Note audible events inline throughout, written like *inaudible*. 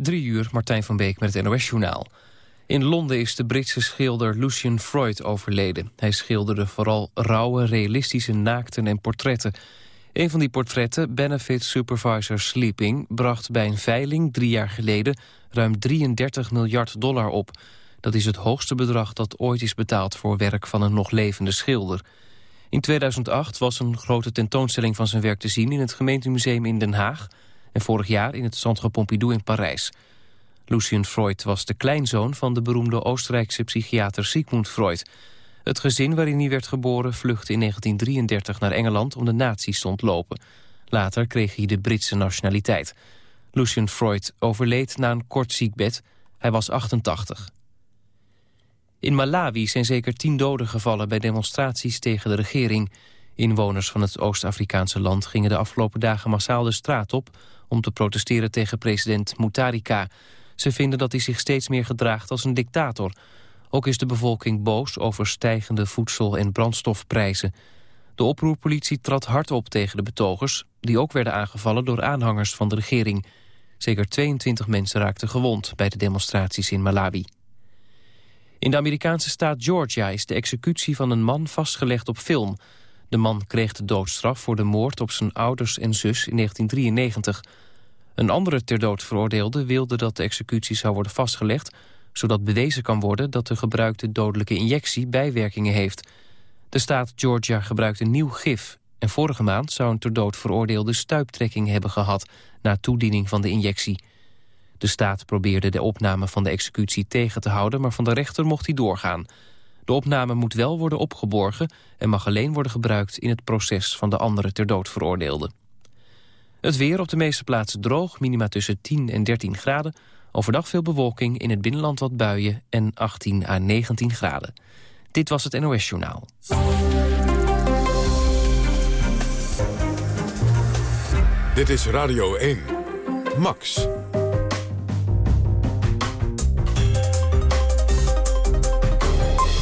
Drie uur, Martijn van Beek met het NOS-journaal. In Londen is de Britse schilder Lucian Freud overleden. Hij schilderde vooral rauwe, realistische naakten en portretten. Een van die portretten, Benefit Supervisor Sleeping... bracht bij een veiling drie jaar geleden ruim 33 miljard dollar op. Dat is het hoogste bedrag dat ooit is betaald voor werk van een nog levende schilder. In 2008 was een grote tentoonstelling van zijn werk te zien... in het gemeentemuseum in Den Haag... en vorig jaar in het Centre Pompidou in Parijs... Lucien Freud was de kleinzoon van de beroemde Oostenrijkse psychiater Sigmund Freud. Het gezin waarin hij werd geboren vluchtte in 1933 naar Engeland om de nazi's te ontlopen. Later kreeg hij de Britse nationaliteit. Lucien Freud overleed na een kort ziekbed. Hij was 88. In Malawi zijn zeker tien doden gevallen bij demonstraties tegen de regering. Inwoners van het Oost-Afrikaanse land gingen de afgelopen dagen massaal de straat op... om te protesteren tegen president Mutarika. Ze vinden dat hij zich steeds meer gedraagt als een dictator. Ook is de bevolking boos over stijgende voedsel- en brandstofprijzen. De oproerpolitie trad hard op tegen de betogers... die ook werden aangevallen door aanhangers van de regering. Zeker 22 mensen raakten gewond bij de demonstraties in Malawi. In de Amerikaanse staat Georgia is de executie van een man vastgelegd op film. De man kreeg de doodstraf voor de moord op zijn ouders en zus in 1993... Een andere ter dood veroordeelde wilde dat de executie zou worden vastgelegd... zodat bewezen kan worden dat de gebruikte dodelijke injectie bijwerkingen heeft. De staat Georgia gebruikt een nieuw gif... en vorige maand zou een ter dood veroordeelde stuiptrekking hebben gehad... na toediening van de injectie. De staat probeerde de opname van de executie tegen te houden... maar van de rechter mocht hij doorgaan. De opname moet wel worden opgeborgen... en mag alleen worden gebruikt in het proces van de andere ter dood veroordeelde. Het weer op de meeste plaatsen droog, minima tussen 10 en 13 graden. Overdag veel bewolking, in het binnenland wat buien en 18 à 19 graden. Dit was het NOS Journaal. Dit is Radio 1. Max.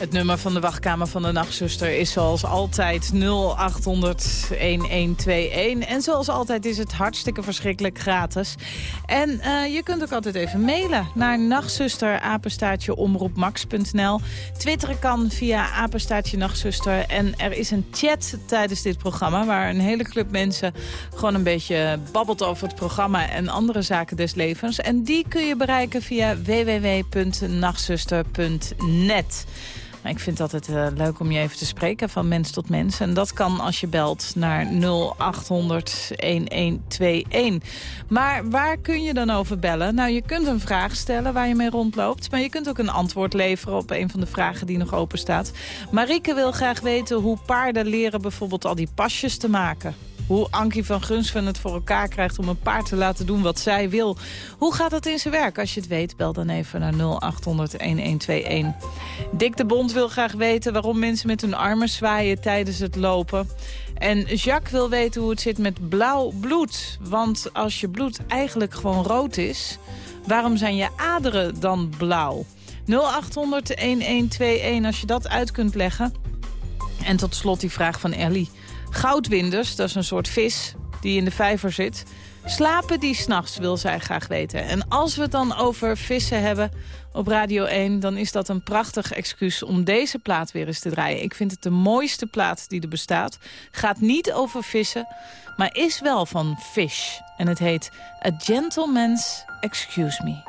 Het nummer van de wachtkamer van de nachtzuster is zoals altijd 0800-1121. En zoals altijd is het hartstikke verschrikkelijk gratis. En uh, je kunt ook altijd even mailen naar nachtzuster, omroepmax.nl. Twitteren kan via apenstaatje nachtzuster. En er is een chat tijdens dit programma... waar een hele club mensen gewoon een beetje babbelt over het programma... en andere zaken des levens. En die kun je bereiken via www.nachtzuster.net. Ik vind het altijd uh, leuk om je even te spreken van mens tot mens. En dat kan als je belt naar 0800-1121. Maar waar kun je dan over bellen? Nou, je kunt een vraag stellen waar je mee rondloopt. Maar je kunt ook een antwoord leveren op een van de vragen die nog open staat. Marieke wil graag weten hoe paarden leren bijvoorbeeld al die pasjes te maken hoe Ankie van Gunsven het voor elkaar krijgt om een paard te laten doen wat zij wil. Hoe gaat dat in zijn werk? Als je het weet, bel dan even naar 0800-1121. Dick de Bond wil graag weten waarom mensen met hun armen zwaaien tijdens het lopen. En Jacques wil weten hoe het zit met blauw bloed. Want als je bloed eigenlijk gewoon rood is, waarom zijn je aderen dan blauw? 0800-1121 als je dat uit kunt leggen. En tot slot die vraag van Ellie. Goudwinders, dat is een soort vis die in de vijver zit. Slapen die s'nachts, wil zij graag weten. En als we het dan over vissen hebben op Radio 1... dan is dat een prachtig excuus om deze plaat weer eens te draaien. Ik vind het de mooiste plaat die er bestaat. Gaat niet over vissen, maar is wel van fish. En het heet A Gentleman's Excuse Me.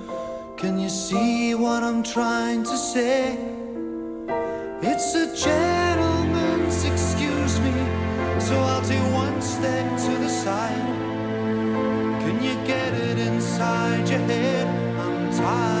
Can you see what I'm trying to say? It's a gentleman's excuse me, so I'll take one step to the side. Can you get it inside your head? I'm tired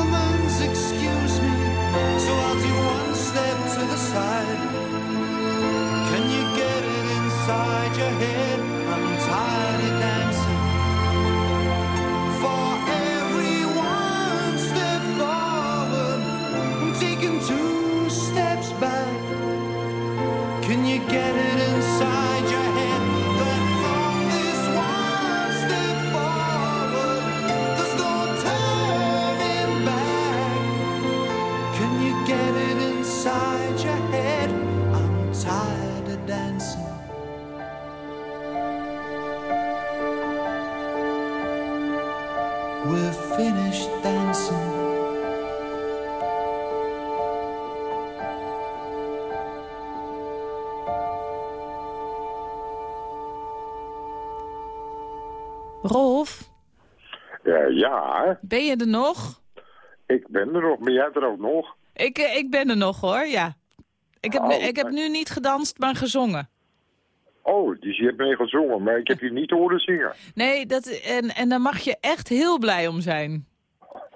I'm tired of dancing. For step forward, I'm taking two steps back. Can you get it Ja, ben je er nog? ik ben er nog. Ben jij er ook nog? Ik, eh, ik ben er nog hoor, ja. Ik heb, Oh, ik heb nu niet gedanst, maar gezongen. Oh, dus je hebt mee gezongen, maar ik heb je niet horen zingen. Nee, dat, en, en daar mag je echt heel blij om zijn.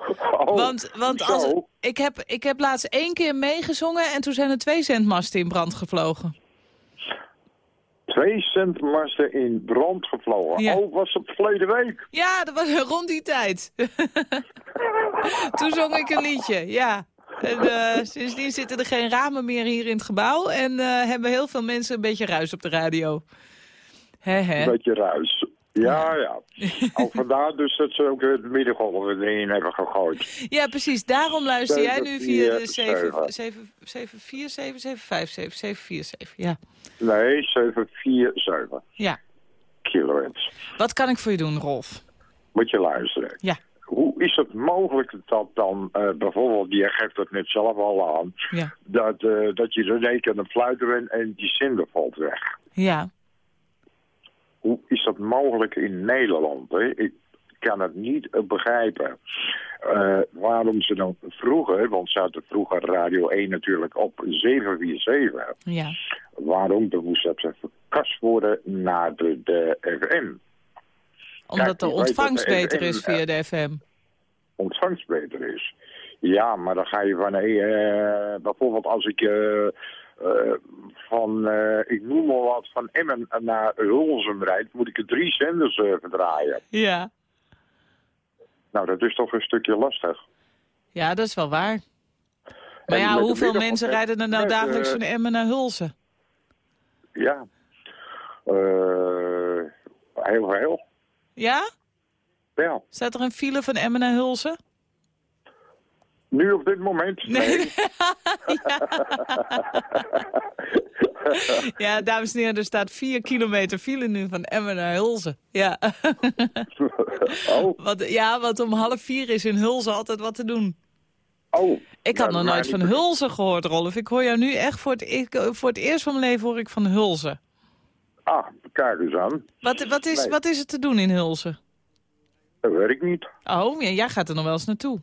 Oh, want want als, ik, heb, ik heb laatst één keer meegezongen en toen zijn er twee zendmasten in brand gevlogen. Twee centmasten in brand gevlogen. Ja. Oh, was het verleden week? Ja, dat was *laughs* rond die tijd. *laughs* toen zong ik een liedje, ja. En eh, sindsdien zitten er geen ramen meer hier in het gebouw en eh, hebben heel veel mensen een beetje ruis op de radio. Een beetje ruis. Ja, ja. Ook vandaar dus dat ze ook het middengolven erin hebben gegooid. Ja, precies. Daarom luister jij nu via de 7, 747. 7, 7, 4, 7, 7, 5, 7, 7, 4, 7. Ja. Nee, 747 ja. kilohertz. Wat kan ik voor je doen, Rolf? Moet je luisteren. Ja. Hoe is het mogelijk dat dan eh, bijvoorbeeld, je geeft het net zelf al aan, Ja. dat, eh, dat je er in één keer aan het fluiten bent en die zender valt weg? Ja. Dat mogelijk in Nederland? Hè? Ik kan het niet eh, begrijpen. Eh, waarom ze dan vroeger, want ze hadden vroeger Radio 1 natuurlijk op 747. Ja. Waarom dan moest dat verkast worden naar de, de FM? Omdat de ontvangst beter is via de FM. ontvangst beter is. Ja, maar dan ga je van, eh, bijvoorbeeld als ik eh, eh, van, eh, ik noem maar wat, van Emmen naar Hulsum rijd, moet ik er drie zenders eh, verdraaien. Ja. Nou, dat is toch een stukje lastig. Ja, dat is wel waar. Maar En ja, hoeveel mensen rijden er nou met, dagelijks van Emmen naar Hulsen? Ja. Heel veel. Ja? Ja. Staat er een file van Emmen naar Hulsen? Nu op dit moment? Nee. *laughs* Ja, dames en heren, er staat 4 kilometer file nu van Emmen naar Hulsen. Ja. oh, Wat, ja, want om half vier is in Hulsen altijd wat te doen. oh. Ik had nog nooit van Hulsen gehoord, Rolf. Ik hoor jou nu echt voor het, ik, voor het eerst van mijn leven hoor ik van Hulsen. Ah, kijk eens aan. Wat, wat, is, Nee. wat is er te doen in Hulsen? Dat weet ik niet. Oh, ja, jij gaat er nog wel eens naartoe.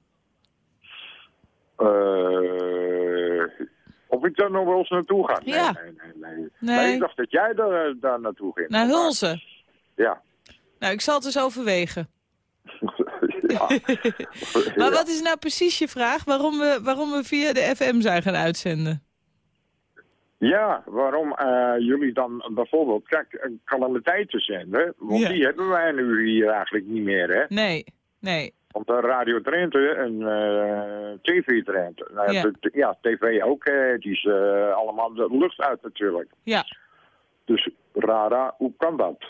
Eh, of ik daar nog wel eens naartoe ga? Nee, Ja. nee, nee, nee. Nee. ik dacht dat jij daar, daar naartoe ging. Naar Hulsen? Ja. Nou, ik zal het eens overwegen. *laughs* ja. *laughs* Maar wat is nou precies je vraag? Waarom we, waarom we via de FM zijn gaan uitzenden? Ja, waarom eh, jullie dan bijvoorbeeld, kijk, een calamiteiten zenden, want Ja. die hebben wij nu hier eigenlijk niet meer, hè? Nee, nee. Want de Radio Drenthe en eh, TV Drenthe, nou, Ja. de- de- ja, TV ook, hè, die is eh, allemaal de lucht uit natuurlijk. Ja, Dus Rara, hoe kan dat?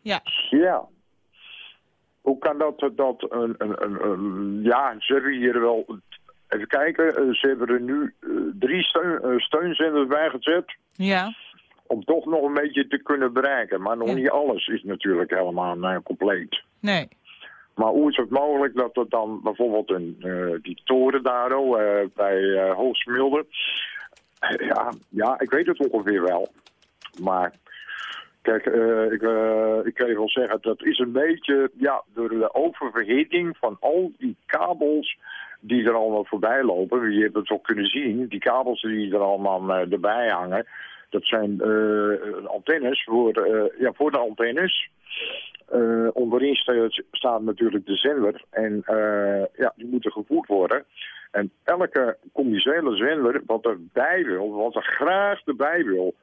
ja. Ja. Hoe kan dat, dat een, een, een, een- ja, ze hebben hier wel, even kijken, eh, ze hebben er nu eh, drie steun, eh, steunzenders bij gezet. Ja, om toch nog een beetje te kunnen bereiken. Maar nog Ja. niet alles is natuurlijk helemaal eh, compleet. nee. Maar hoe is het mogelijk dat er dan bijvoorbeeld een, eh, die toren daar oh, eh, bij. Eh, ja, ja, ik weet het ongeveer wel. Maar kijk, ik, ik kan je wel zeggen, dat is een beetje ja, door de oververhitting van al die kabels die er allemaal voorbij lopen. Je hebt het ook kunnen zien, die kabels die er allemaal erbij hangen. Dat zijn antennes voor, ja, voor de antennes. Eh, onderin sta- staat natuurlijk de zender en eh, ja, die moeten gevoerd worden. En elke commerciële zender wat erbij wil, wat er graag erbij wil,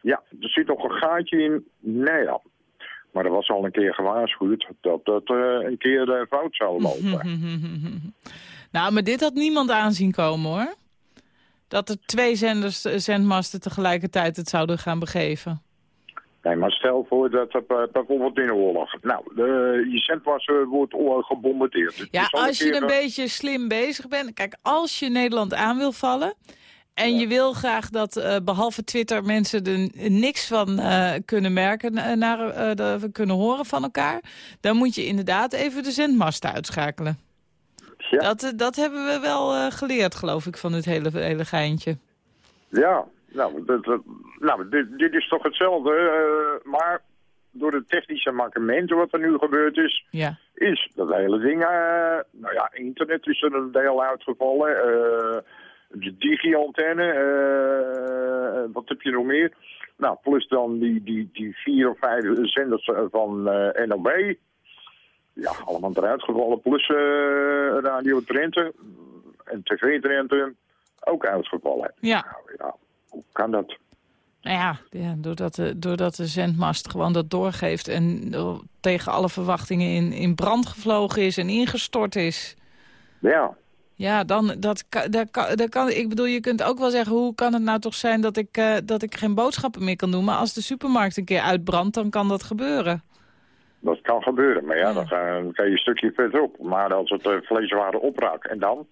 ja, er zit nog een gaatje in. Nee ja. Maar er was al een keer gewaarschuwd dat dat eh, een keer fout zou lopen. Nou, maar dit had niemand aanzien komen, hoor. Dat er twee zenders, zendmasten tegelijkertijd het zouden gaan begeven. Nee, maar stel voor dat er eh, bijvoorbeeld in de oorlog. Nou, de, je zendmast eh, wordt gebombardeerd. Ja, als je een eh, beetje slim bezig bent. Kijk, als je Nederland aan wil vallen... en je wil graag dat, eh, behalve Twitter, mensen er niks van kunnen merken... naar, de- kunnen horen van elkaar... dan moet je inderdaad even de zendmasten uitschakelen. Ja. Dat, dat hebben we wel geleerd, geloof ik, van dit hele, hele geintje. Ja, nou, dat, dat- nou dit, dit is toch hetzelfde. eh, maar door de technische mankementen wat er nu gebeurd is... Ja. is dat hele ding... eh, nou ja, internet is er een deel uitgevallen. eh, de digi-antenne. wat heb je nog meer? Nou, plus dan die, die, die vier of vijf zenders van NOB. Ja, allemaal eruit gevallen. Plus Radio Drenthe en TV Drenthe ook uitgevallen. Ja. Nou ja, hoe kan dat? Nou ja, ja doordat, de, doordat de zendmast gewoon dat doorgeeft... en eh, tegen alle verwachtingen in, in brand gevlogen is en ingestort is... Ja, Ja, dan dat, dat, kan- dat kan. Ik bedoel, je kunt ook wel zeggen, hoe kan het nou toch zijn dat ik, eh, dat ik geen boodschappen meer kan doen? Maar als de supermarkt een keer uitbrandt, dan kan dat gebeuren. dat kan gebeuren. Maar ja, Ja. dan ga je een stukje verderop. Maar als het uh, vleeswaren opraakt en dan?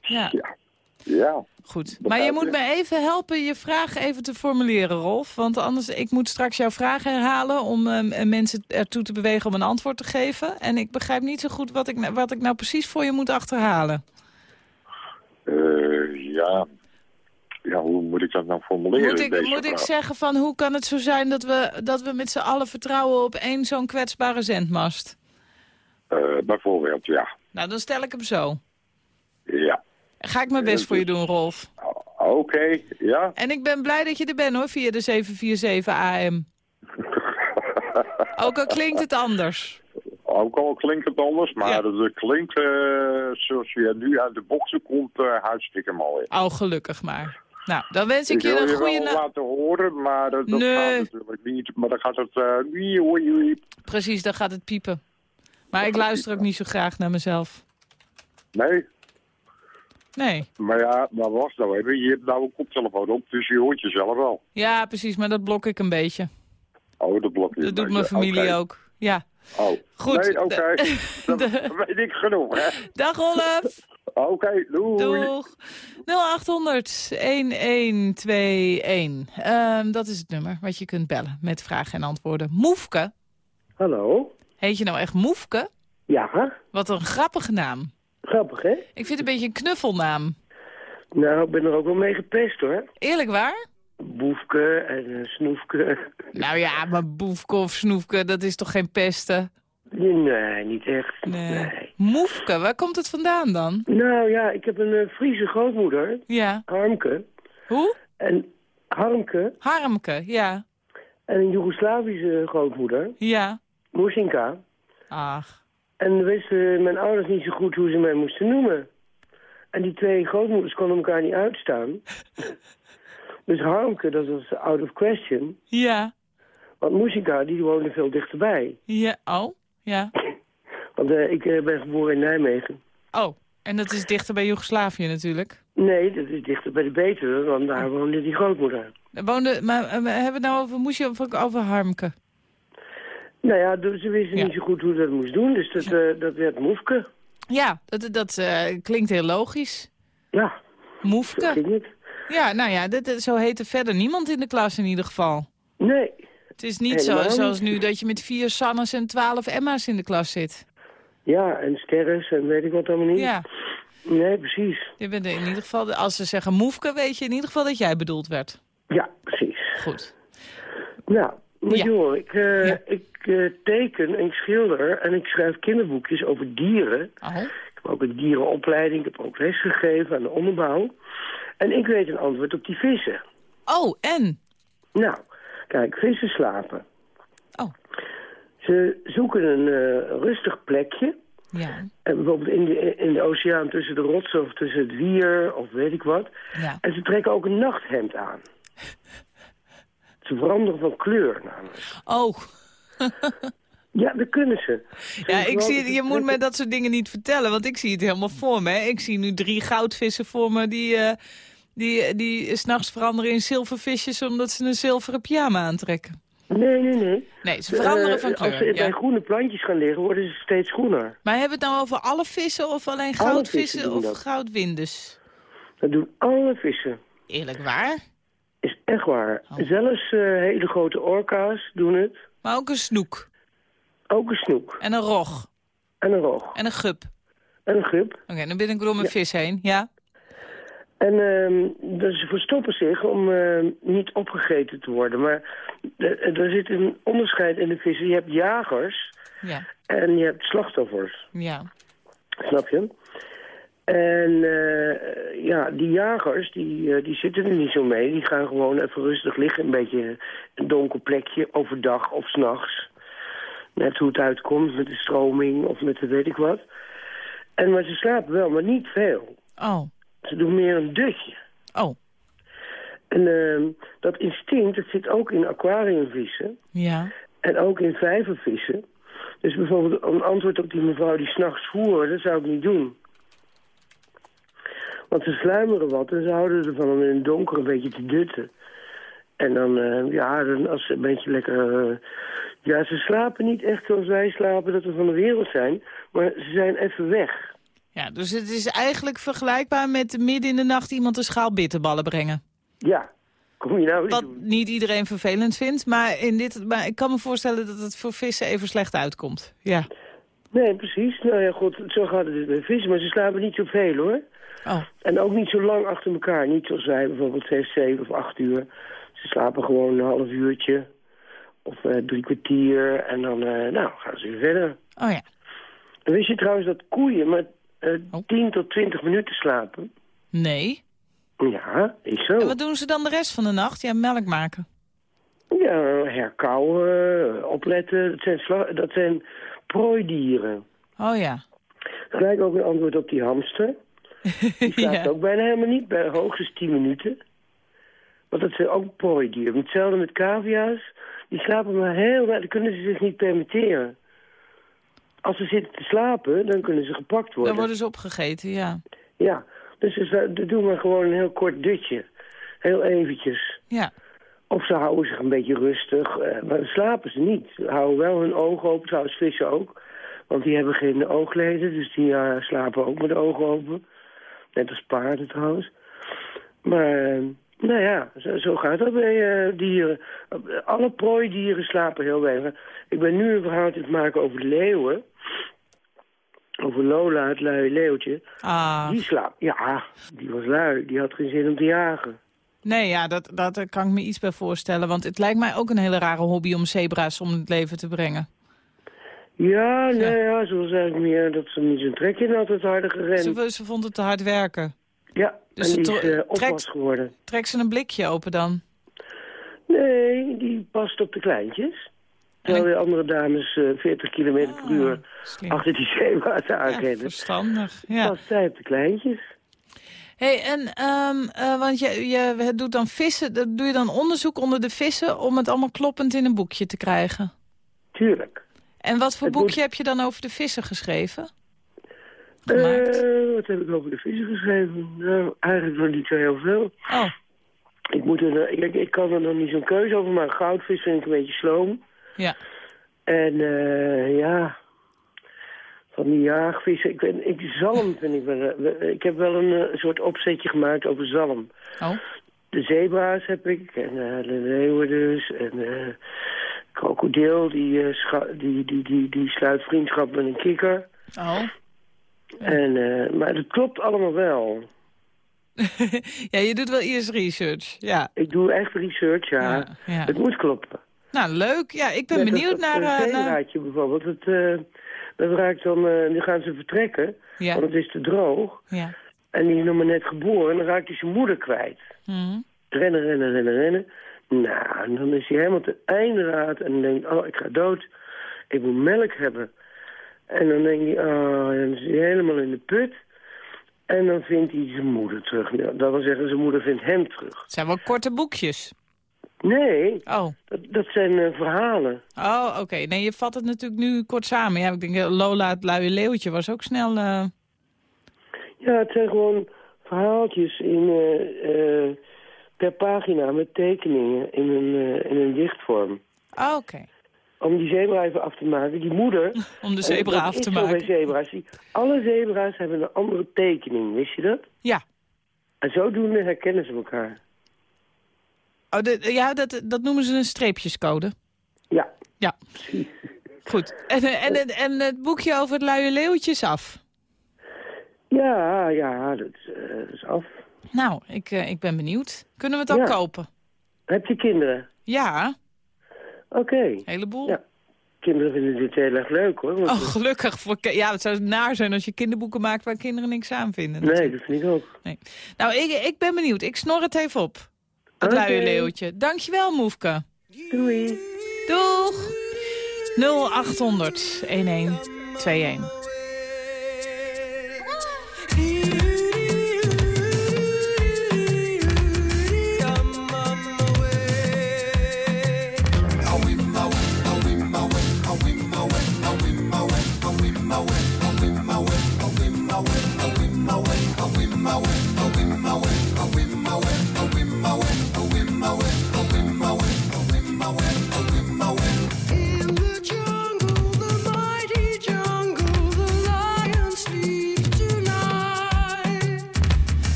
Ja, Ja. Ja. Goed. Maar je moet me even helpen je vraag even te formuleren, Rolf. Want anders, ik moet straks jouw vraag herhalen om eh, mensen ertoe te bewegen om een antwoord te geven. En ik begrijp niet zo goed wat ik, nou- wat ik nou precies voor je moet achterhalen. Eh, ja. Ja, hoe moet ik dat nou formuleren? Moet ik, moet ik zeggen van hoe kan het zo zijn dat we, dat we met z'n allen vertrouwen op één zo'n kwetsbare zendmast? Eh, bijvoorbeeld, ja. Nou, dan stel ik hem zo. Ja. Ga ik mijn best voor je doen, Rolf. Oké, ja. En ik ben blij dat je er bent, hoor, via de 747 AM. *laughs* Ook al klinkt het anders. Ook al klinkt het anders, maar Ja. het klinkt eh, zoals je nu uit de boksen komt, eh, hartstikke mooi. Oh, gelukkig maar. Nou, dan wens ik Ik je wil een je goede... wel na- laten horen, maar dat, dat Nee. gaat natuurlijk niet. Maar dan gaat het... eh wie. Precies, dan gaat het piepen. Maar ik luister ook niet zo graag naar mezelf. Nee? Nee. Maar ja, dat was nou even. Je hebt nou een koptelefoon op, dus je hoort jezelf wel. Ja, precies, maar dat blok ik een beetje. Oh, dat blok je Dat doet mijn familie ook. Ja. Oh, Goed. Nee, oké. *laughs* Dat *laughs* De- weet ik genoeg, hè. Dag Olaf. *laughs* Oké, doei. Doeg. 0800 1121. Ehm, dat is het nummer wat je kunt bellen met vragen en antwoorden. Moefke. Hallo? Heet je nou echt Moefke? Ja, Wat een grappige naam. Grappig hè? Ik vind het een beetje een knuffelnaam. Nou, ik ben er ook wel mee gepest hoor. Eerlijk waar? Boefke en eh, snoefke. Nou ja, maar boefke of snoefke, dat is toch geen pesten? Nee, niet echt. Nee. Moefke, waar komt het vandaan dan? Nou ja, ik heb een eh, Friese grootmoeder, Ja. Harmke. Hoe? En Harmke Harmke, ja. en een Joegoslavische grootmoeder, Ja. Moesinka. Ach. En wisten mijn ouders niet zo goed hoe ze mij moesten noemen. En die twee grootmoeders konden elkaar niet uitstaan. *laughs* dus Harmke, dat was out of question. Ja. Want Moesinka, die woonde veel dichterbij. Ja. Oh. Ja. *laughs* Want eh, ik eh, ben geboren in Nijmegen. Oh. En dat is dichter bij Joegoslavië natuurlijk. Nee, dat is dichter bij de Betuwe, want daar woonde die grootmoeder. Er Woonde, maar eh, we hebben het nou over Moesje of over Harmke? Nou ja, dus ze wisten Ja. niet zo goed hoe ze dat moest doen, dus dat, eh, dat werd Moefke. Ja, dat, dat eh, klinkt heel logisch. Ja, Moefke. ging het. Ja, nou ja, dit, zo heette verder niemand in de klas in ieder geval. Nee, Het is niet zo, zoals nu dat je met vier Sannes en twaalf Emma's in de klas zit. ja, en sterres en weet ik wat allemaal niet. Ja, Nee, precies. je bent in ieder geval, als ze zeggen moefke, weet je in ieder geval dat jij bedoeld werd. Ja, precies. Goed. Nou, maar Ja. joh, ik, eh, Ja. ik eh, teken en ik schilder en ik schrijf kinderboekjes over dieren. Oh, Ik heb ook een dierenopleiding, ik heb ook lesgegeven aan de onderbouw. En ik weet een antwoord op die vissen. oh en? Nou, kijk, vissen slapen. Oh, Ze zoeken een eh, rustig plekje. ja, En bijvoorbeeld in de, in de oceaan tussen de rotsen of tussen het wier of weet ik wat. ja. En ze trekken ook een nachthemd aan. *laughs* Ze veranderen van kleur namelijk. Oh, *laughs* Ja, dat kunnen ze. ja, ik zie, je moet me dat soort dingen niet vertellen, want ik zie het helemaal voor me. hè. Ik zie nu drie goudvissen voor me die, eh die, die s'nachts veranderen in zilvervisjes omdat ze een zilveren pyjama aantrekken. Nee, nee, nee. Nee, ze veranderen Eh, van Als ze kleur. bij Ja. groene plantjes gaan liggen, worden ze steeds groener. Maar hebben we het nou over alle vissen of alleen Alle goudvissen of dat. goudwinders? Dat doen alle vissen. Eerlijk waar? Is echt waar. Oh. Zelfs eh, hele grote orka's doen het. Maar ook een snoek Ook een snoek. en een rog En een roog. en een gup. En een gup. Oké, dan ben ik door mijn vis heen, ja? En ehm dus ze verstoppen zich om ehm, niet opgegeten te worden. Maar eh, er zit een onderscheid in de vissen. Je hebt jagers Ja, en je hebt slachtoffers. ja. Snap je? En eh, ja, die jagers, die, eh, die zitten er niet zo mee. Die gaan gewoon even rustig liggen. Een beetje een donker plekje, overdag of s'nachts. Net hoe het uitkomt, met de stroming of met de weet ik wat. En, maar ze slapen wel, maar niet veel. Oh, Ze doen meer een dutje. oh, En ehm, dat instinct, dat zit ook in aquariumvissen. ja. En ook in vijvervissen. Dus bijvoorbeeld een antwoord op die mevrouw die s'nachts voer, dat zou ik niet doen. Want ze sluimeren wat en ze houden ervan om in het donker een beetje te dutten. En dan, eh, ja, dan als ze een beetje lekker... eh, ja, ze slapen niet echt zoals wij slapen, dat we van de wereld zijn. Maar ze zijn even weg. Ja, dus het is eigenlijk vergelijkbaar met midden in de nacht iemand een schaal bitterballen brengen. Ja, kom je nou eens Wat doen. niet iedereen vervelend vindt, maar, in dit, maar ik kan me voorstellen dat het voor vissen even slecht uitkomt. Ja. Nee, precies. Nou ja, goed, zo gaat het dus bij vissen. Maar ze slapen niet zoveel, hoor. Oh, En ook niet zo lang achter elkaar. Niet zoals wij bijvoorbeeld zes, zeven of acht uur. Ze slapen gewoon een half uurtje. Of eh, drie kwartier. En dan eh, nou, gaan ze weer verder. oh ja. En wist je trouwens dat koeien maar eh Oh. 10 tot 20 minuten slapen? Nee. Ja, is zo. En wat doen ze dan de rest van de nacht? Ja, melk maken. Ja, herkauwen, opletten. Dat zijn, dat zijn prooidieren. Oh ja. Gelijk ook een antwoord op die hamster. Die slaapt *laughs* ja. ook bijna helemaal niet, bij hoogstens 10 minuten. Want dat zijn ook prooidieren. Hetzelfde met cavia's. Die slapen maar heel weinig, dat kunnen ze zich niet permitteren. Als ze zitten te slapen, dan kunnen ze gepakt worden. Dan worden ze opgegeten, ja. Ja, Dus ze doen maar gewoon een heel kort dutje. Heel eventjes. Ja. Of ze houden zich een beetje rustig. eh, maar dan slapen ze niet. Ze houden wel hun ogen open. Trouwens, vissen ook. Want die hebben geen oogleden. Dus die eh, slapen ook met de ogen open. Net als paarden trouwens. Maar, eh, nou ja, zo, zo gaat dat bij eh, dieren. Alle prooidieren slapen heel weinig. Ik ben nu een verhaal aan het maken over de leeuwen. Over Lola, het luie leeuwtje. Ah. Die slaapt. Ja, die was lui. Die had geen zin om te jagen. Nee, ja, dat, dat kan ik me iets bij voorstellen. Want het lijkt mij ook een hele rare hobby om zebra's om het leven te brengen. Ja, nee, ja, ze was eigenlijk meer dat ze niet zijn trekje in had het harde gerend. Ze, ze vond het te hard werken. Ja, Dus en die is opwas trekt- geworden. Trek ze een blikje open dan. Nee, die past op de kleintjes. Terwijl de andere dames eh 40 kilometer per uur Ah, Slim. achter die *laughs* zeewaard Ja, aanrennen. verstandig. Ja. Past zij op de kleintjes. Hey, en, ehm, eh, want je, je doet dan vissen, doe je dan onderzoek onder de vissen om het allemaal kloppend in een boekje te krijgen? Tuurlijk. En wat voor Het boekje moet- heb je dan over de vissen geschreven? Eh, wat heb ik over de vissen geschreven? Nou, eigenlijk nog niet zo heel veel. Oh, Ik, moet er, ik, ik kan er nog niet zo'n keuze over maken. Goudvis vind ik een beetje sloom. ja. En eh, ja, van die jaagvissen. Ik, weet, ik, zalm vind ik wel... eh, Ik heb wel een eh, soort opzetje gemaakt over zalm. Oh, De zebra's heb ik, en eh, de leeuwen dus, en eh krokodil, die, eh, die, die, die, die sluit vriendschap met een kikker. oh. En, eh, maar dat klopt allemaal wel. *laughs* ja, je doet wel eerst research. Ja. Ik doe echt research, ja. Ja, ja. Het moet kloppen. Nou, leuk. Ja, ik ben Net benieuwd naar... eh, eh, naar... zeebraadje bijvoorbeeld, het, eh, dat raakt dan, eh, nu gaan ze vertrekken, Ja, want het is te droog. ja. En die is nog maar net geboren en dan raakt hij zijn moeder kwijt. Mhm. Rennen, rennen, rennen, rennen. Nou, en dan is hij helemaal ten einde raad en denkt oh, ik ga dood. Ik moet melk hebben. En dan denk hij, oh, dan is hij helemaal in de put. En dan vindt hij zijn moeder terug. Dat wil zeggen, zijn moeder vindt hem terug. Het zijn wel korte boekjes. Nee, Oh, dat, dat zijn eh, verhalen. oh oké. Nee, je vat het natuurlijk nu kort samen. Ja, ik denk, eh, Lola het luie leeuwtje was ook snel... eh, Ja, het zijn gewoon verhaaltjes in, per pagina met tekeningen in een, eh, in een dichtvorm. Oh, oké. Om die zebra even af te maken. Die moeder... *laughs* Om de zebra af te maken. zebra's. Die- Alle zebra's hebben een andere tekening, wist je dat? Ja. En zodoende herkennen ze elkaar. Oh, de, ja, dat, dat noemen ze een streepjescode. Ja, Ja. Goed. En, eh, en, en, en het boekje over het luie leeuwtje is af. ja, ja, dat is, eh, dat is af. Nou, ik, eh, ik ben benieuwd. Kunnen we het ook Ja. kopen? Heb je kinderen? Ja, Oké. een heleboel. Ja. Kinderen vinden dit heel erg leuk, hoor. Oh, gelukkig. Voor, ja, het zou naar zijn als je kinderboeken maakt waar kinderen niks aan vinden. nee, dat vind ik ook. Nou, ik, ik ben benieuwd. Ik snor het even op. Het Oké. luie leeuwtje. Dankjewel, Moefke. Doei. Doeg! 0800 1121.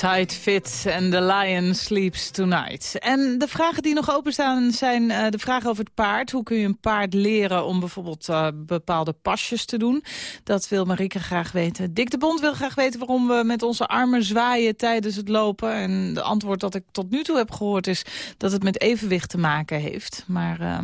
Tight Fit and the Lion Sleeps Tonight. En de vragen die nog openstaan zijn uh, de vraag over het paard. Hoe kun je een paard leren om bijvoorbeeld uh, bepaalde pasjes te doen? Dat wil Marieke graag weten. Dick de Bond wil graag weten waarom we met onze armen zwaaien tijdens het lopen. En de antwoord dat ik tot nu toe heb gehoord is dat het met evenwicht te maken heeft. Maar uh,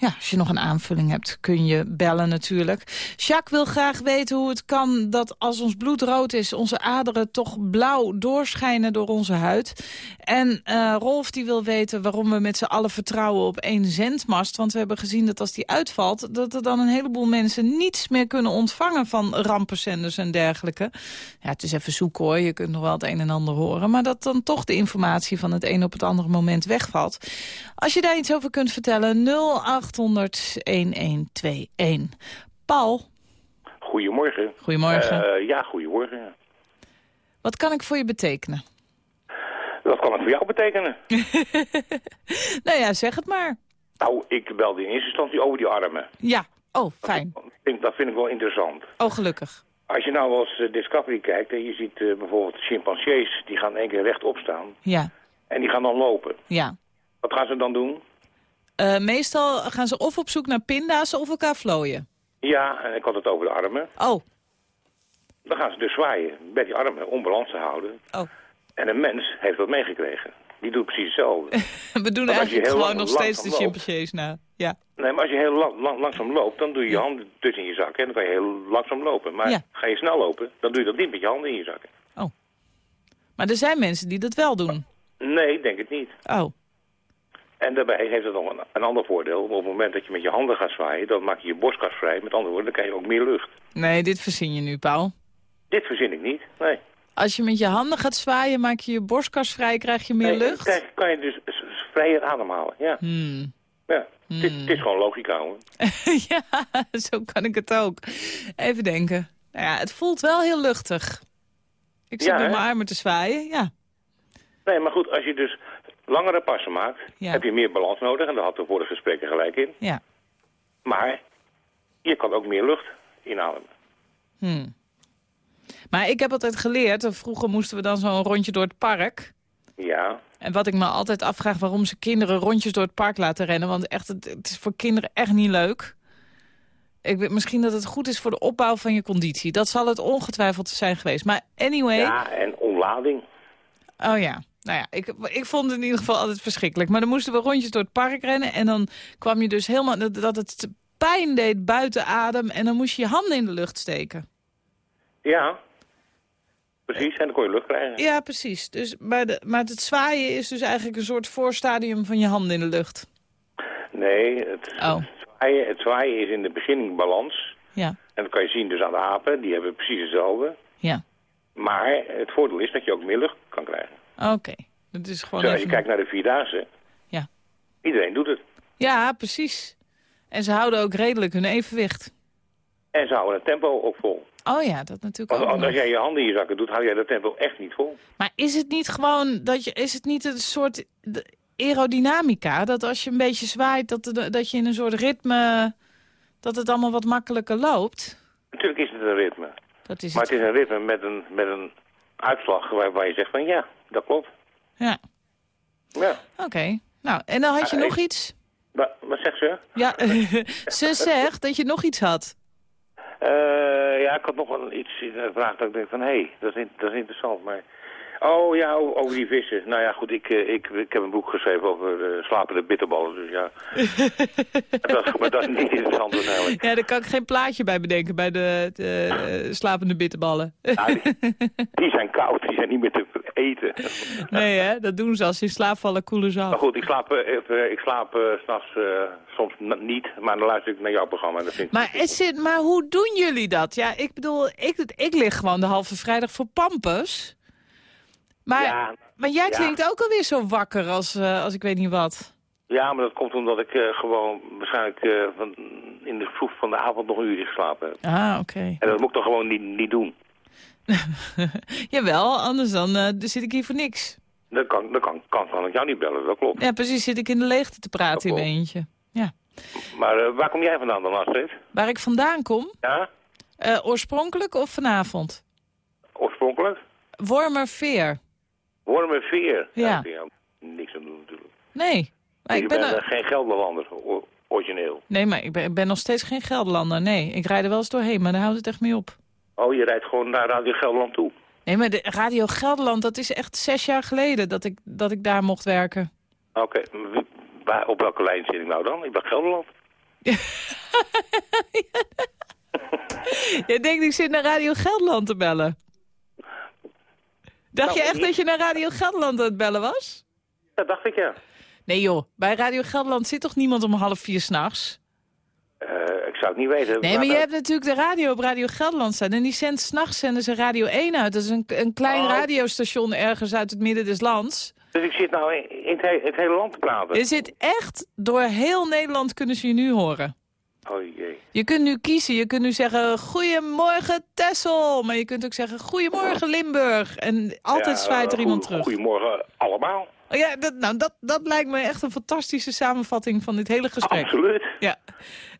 ja, als je nog een aanvulling hebt kun je bellen natuurlijk. Jacques wil graag weten hoe het kan dat als ons bloed rood is... onze aderen toch blauw doorschijnen door onze huid. En uh, Rolf die wil weten waarom we met z'n allen vertrouwen op één zendmast. Want we hebben gezien dat als die uitvalt... dat er dan een heleboel mensen niets meer kunnen ontvangen... van rampenzenders en dergelijke. Ja, het is even zoeken hoor, je kunt nog wel het een en ander horen. Maar dat dan toch de informatie van het een op het andere moment wegvalt. Als je daar iets over kunt vertellen, 0800-1121. Paul? Goedemorgen. Goedemorgen. Uh, ja, goedemorgen. Wat kan ik voor je betekenen? Wat kan ik voor jou betekenen? *laughs* nou ja, zeg het maar. Nou, ik belde in eerste instantie over die armen. Ja, oh, fijn. Dat vind, dat vind ik wel interessant. Oh, gelukkig. Als je nou als Discovery kijkt en je ziet uh, bijvoorbeeld chimpansees... die gaan één keer rechtop staan. Ja. En die gaan dan lopen. Ja. Wat gaan ze dan doen? Uh, meestal gaan ze of op zoek naar pinda's of elkaar vlooien. Ja, en ik had het over de armen. Oh. Dan gaan ze dus zwaaien met die armen om balans te houden. Oh. En een mens heeft dat meegekregen. Die doet precies hetzelfde. *laughs* We doen eigenlijk gewoon lang, nog steeds de chimpansees na. Ja. Nee, maar als je heel lang, lang, langzaam loopt, dan doe je je handen dus in je zak. En dan kan je heel langzaam lopen. Maar ja. ga je snel lopen, dan doe je dat niet met je handen in je zakken. Oh. Maar er zijn mensen die dat wel doen. Nee, ik denk het niet. Oh. En daarbij heeft het nog een, een, ander voordeel. Op het moment dat je met je handen gaat zwaaien, dan maak je je borstkas vrij. Met andere woorden, dan krijg je ook meer lucht. Nee, dit verzin je nu, Paul. Dit verzin ik niet, nee. Als je met je handen gaat zwaaien, maak je je borstkas vrij, krijg je meer nee, lucht? Kan je dus vrijer ademhalen, ja. Hmm. Ja, hmm. Het, het is gewoon logica, hoor. *laughs* ja, zo kan ik het ook. Even denken. Nou ja, het voelt wel heel luchtig. Ik zit ja, met mijn armen te zwaaien, ja. Nee, maar goed, als je dus langere passen maakt, ja. heb je meer balans nodig. En daar had de vorige gesprekken gelijk in. Ja. Maar je kan ook meer lucht inademen. Hmm. Maar ik heb altijd geleerd, vroeger moesten we dan zo'n rondje door het park. Ja. En wat ik me altijd afvraag, waarom ze kinderen rondjes door het park laten rennen. Want echt, het, het is voor kinderen echt niet leuk. Ik weet misschien dat het goed is voor de opbouw van je conditie. Dat zal het ongetwijfeld zijn geweest. Maar anyway... Ja, en omlading. Oh ja. Nou ja, ik, ik vond het in ieder geval altijd verschrikkelijk. Maar dan moesten we rondjes door het park rennen. En dan kwam je dus helemaal... Dat, dat het pijn deed buiten adem. En dan moest je je handen in de lucht steken. Ja, precies. En dan kon je lucht krijgen. Ja, precies. Dus, maar, de, maar het zwaaien is dus eigenlijk een soort voorstadium van je handen in de lucht. Nee, het, oh. het, zwaaien, het zwaaien is in de beginning balans. Ja. En dat kan je zien dus aan de apen. Die hebben precies hetzelfde. Ja. Maar het voordeel is dat je ook meer lucht kan krijgen. Oké. Okay. Dat is gewoon Zo, je kijkt naar de Vierdaagse. Ja. Iedereen doet het. Ja, precies. En ze houden ook redelijk hun evenwicht. En ze houden het tempo ook vol. Oh ja, dat natuurlijk Want, ook Als nog. jij je handen in je zakken doet, hou jij dat tempo echt niet vol. Maar is het niet gewoon, dat je, is het niet een soort aerodynamica? Dat als je een beetje zwaait, dat, dat je in een soort ritme, dat het allemaal wat makkelijker loopt? Natuurlijk is het een ritme. Dat is maar het. het is een ritme met een, met een uitslag waar, waar je zegt van ja, dat klopt. Ja. Ja. Oké. Okay. Nou, en dan had je Ah, nog ik- iets? Wat, wat zegt ze? Ja, *laughs* ze *laughs* zegt dat je nog iets had. Eh, ja, ik had nog wel iets in de vraag dat ik denk van, hé, hey, dat, dat is interessant, maar... Oh ja, over die vissen. Nou ja, goed, ik, eh, ik, ik heb een boek geschreven over uh, slapende bitterballen, dus ja. *laughs* dat, is- maar dat is niet interessant waarschijnlijk. Ja, daar kan ik geen plaatje bij bedenken bij de, de eh, slapende bitterballen. Die, die zijn koud, die zijn niet meer te eten. nee, hè? Dat doen ze als ze in slaap vallen, koelen ze Maar af. goed, ik slaap, eh, ik slaap eh, s'nachts eh, soms niet, maar dan luister ik naar jouw programma. En dat vind ik Maar, het zit, maar hoe doen jullie dat? Ja, ik bedoel, ik, ik lig gewoon de halve vrijdag voor Pampus. Maar, Ja, maar jij ja. klinkt ook alweer zo wakker als, eh, als ik weet niet wat. Ja, maar dat komt omdat ik eh, gewoon waarschijnlijk eh, van, in de vroeg van de avond nog een uur geslapen heb. Ah, oké. En dat moet ik toch gewoon niet, niet doen. *laughs* Jawel, anders dan, dan zit ik hier voor niks. Dan kan, dan kan, kan, kan ik jou niet bellen, dat klopt. Ja, precies, zit ik in de leegte te praten in Dat mijn eentje. Ja. Maar waar kom jij vandaan dan, Astrid? Waar ik vandaan kom, Ja, oorspronkelijk of vanavond? oorspronkelijk? Wormerveer. Wormerveer. Ja. Je ook niks aan doen natuurlijk. Nee. Maar ik ik ben ben, er- geen Gelderlander, origineel. nee, maar ik ben, ik ben nog steeds geen Gelderlander. Nee, ik rijd er wel eens doorheen, maar daar houdt het echt mee op. Oh, je rijdt gewoon naar Radio Gelderland toe. Nee, maar de Radio Gelderland, dat is echt zes jaar geleden dat ik, dat ik daar mocht werken. Oké, waar- op welke lijn zit ik nou dan? Ik ben Gelderland. *laughs* *laughs* Je denkt, ik zit naar Radio Gelderland te bellen. Dacht Nou, je echt dat je naar Radio Gelderland aan het bellen was? Dat dacht ik, ja. Nee joh, bij Radio Gelderland zit toch niemand om half vier s'nachts? Eh, ik zou het niet weten. Nee, maar je hebt natuurlijk de radio op Radio Gelderland staan. En die zendt s'nachts zenden ze Radio 1 uit. Dat is een, een klein Oh. radiostation ergens uit het midden des lands. Dus ik zit nou in, in het, he- het hele land te praten. Je zit echt, door heel Nederland kunnen ze je nu horen. Oh jee. Je kunt nu kiezen. Je kunt nu zeggen, goedemorgen Tessel. Maar je kunt ook zeggen, goedemorgen Limburg. En altijd Ja, zwaait er iemand terug. Goedemorgen allemaal. Oh ja, dat, nou, dat, dat lijkt me echt een fantastische samenvatting van dit hele gesprek. Absoluut. Ja.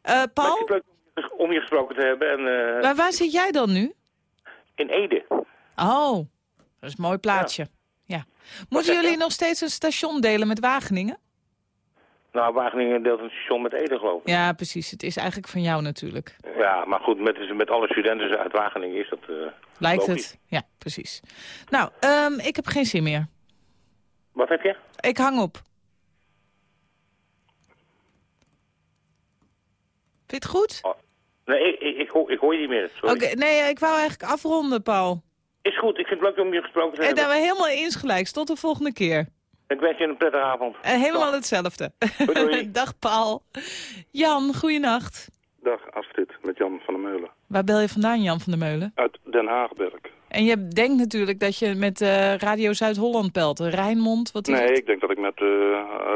Ik Paul, het leuk om je gesproken te hebben. En, eh, waar, waar zit jij dan nu? in Ede. Oh, dat is een mooi plaatsje. Ja. Moeten jullie nog steeds een station delen met Wageningen? Nou, Wageningen deelt een station met Ede, geloof ik. Ja, precies. Het is eigenlijk van jou natuurlijk. Ja, maar goed, met, met alle studenten uit Wageningen is dat... eh, Lijkt logisch. het. Ja, precies. Nou, ehm, ik heb geen zin meer. Wat heb je? Ik hang op. Vind je het goed? Oh, nee, ik, ik, ik, hoor, ik hoor je niet meer. Oké, nee, ik wou eigenlijk afronden, Paul. Is goed, ik vind het leuk om je gesproken te En hebben. dan we helemaal insgelijks. Tot de volgende keer. Ik wens je een prettige avond. En helemaal hetzelfde. Doei, doei. *laughs* Dag, Paul. Jan, goeienacht. Dag Astrid, met Jan van der Meulen. Waar bel je vandaan, Jan van der Meulen? Uit Den Haag bel ik. En je denkt natuurlijk dat je met eh, Radio Zuid-Holland belt. Rijnmond, wat is Nee, het? ik denk dat ik met eh,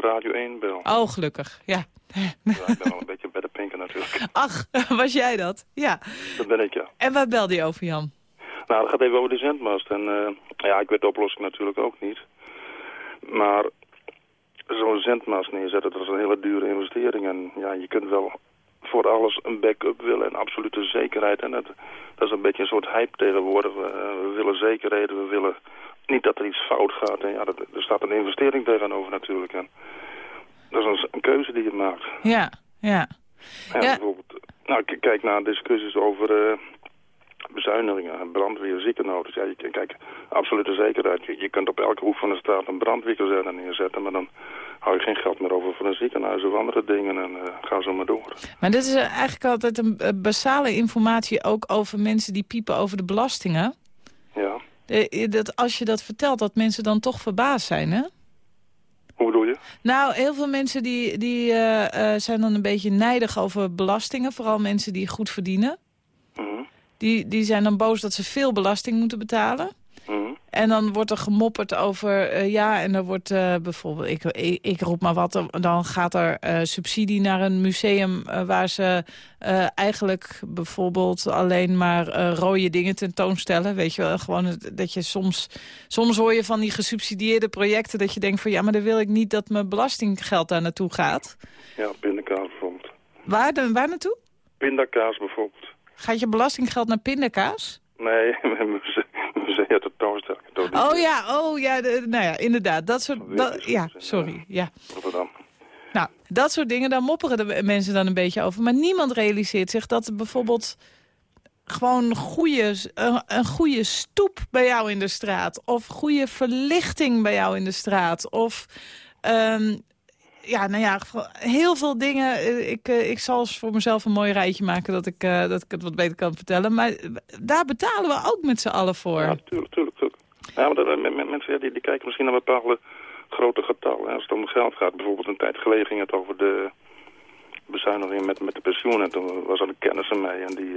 Radio 1 bel. Oh, gelukkig. Ja. Ja, ik ben wel een *laughs* beetje bij de pinken natuurlijk. Ach, *laughs* was jij dat? Ja. Dat ben ik, ja. En waar belde je over, Jan? Nou, het gaat even over de zendmast. En eh, ja, ik weet de oplossing natuurlijk ook niet. Maar zo'n zendmast neerzetten, dat is een hele dure investering. En ja, je kunt wel voor alles een backup willen en absolute zekerheid. En dat, dat is een beetje een soort hype tegenwoordig. We, we willen zekerheden, we willen niet dat er iets fout gaat. En ja, dat, er staat een investering tegenover natuurlijk. En dat is een, een keuze die je maakt. Ja, ja. Ja, Ja. bijvoorbeeld, nou, kijk naar discussies over eh, bezuinigingen, brandweer, ziekenauto's. Ja, je, kan- kijk, absolute zekerheid. Je, je kunt op elke hoek van de straat een brandweerkazerne neerzetten, maar dan hou je geen geld meer over voor een ziekenhuis of andere dingen en eh ga zo maar door. Maar dit is eigenlijk altijd een eh, basale informatie ook over mensen die piepen over de belastingen. Ja, Eh, dat als je dat vertelt, dat mensen dan toch verbaasd zijn, hè? hoe bedoel je? Nou, heel veel mensen die, die zijn dan een beetje nijdig over belastingen. Vooral mensen die goed verdienen. Mhm, Die, die zijn dan boos dat ze veel belasting moeten betalen. mhm. En dan wordt er gemopperd over, eh, ja, en er wordt eh, bijvoorbeeld, ik, ik, ik roep maar wat, dan gaat er eh, subsidie naar een museum waar ze eigenlijk bijvoorbeeld alleen maar rode dingen tentoonstellen. Weet je wel, gewoon dat je soms, soms hoor je van die gesubsidieerde projecten dat je denkt van, ja, maar dan wil ik niet dat mijn belastinggeld daar naartoe gaat. Ja, pindakaas bijvoorbeeld. Waar, dan, waar naartoe? Pindakaas bijvoorbeeld. Gaat je belastinggeld naar pindakaas? Nee, *laughs* musea, toch niet? Oh ja, oh ja, de- nou ja, inderdaad. Dat soort, dat, ja, sorry, ja. Rotterdam. Nou, dat soort dingen, daar mopperen de mensen dan een beetje over. Maar niemand realiseert zich dat er bijvoorbeeld gewoon goede, een, een goede stoep bij jou in de straat... of goede verlichting bij jou in de straat... of ehm, ja, nou ja, heel veel dingen. Eh, Ik, eh, ik zal eens voor mezelf een mooi rijtje maken dat ik, eh, dat ik het wat beter kan vertellen. Maar daar betalen we ook met z'n allen voor. Ja, tuurlijk, tuurlijk, tuurlijk. Ja, maar mensen die, die kijken misschien naar bepaalde grote getallen. Als het om geld gaat, bijvoorbeeld een tijd geleden ging het over de bezuiniging met, met de pensioenen. Toen was er een kennis aan mij en die,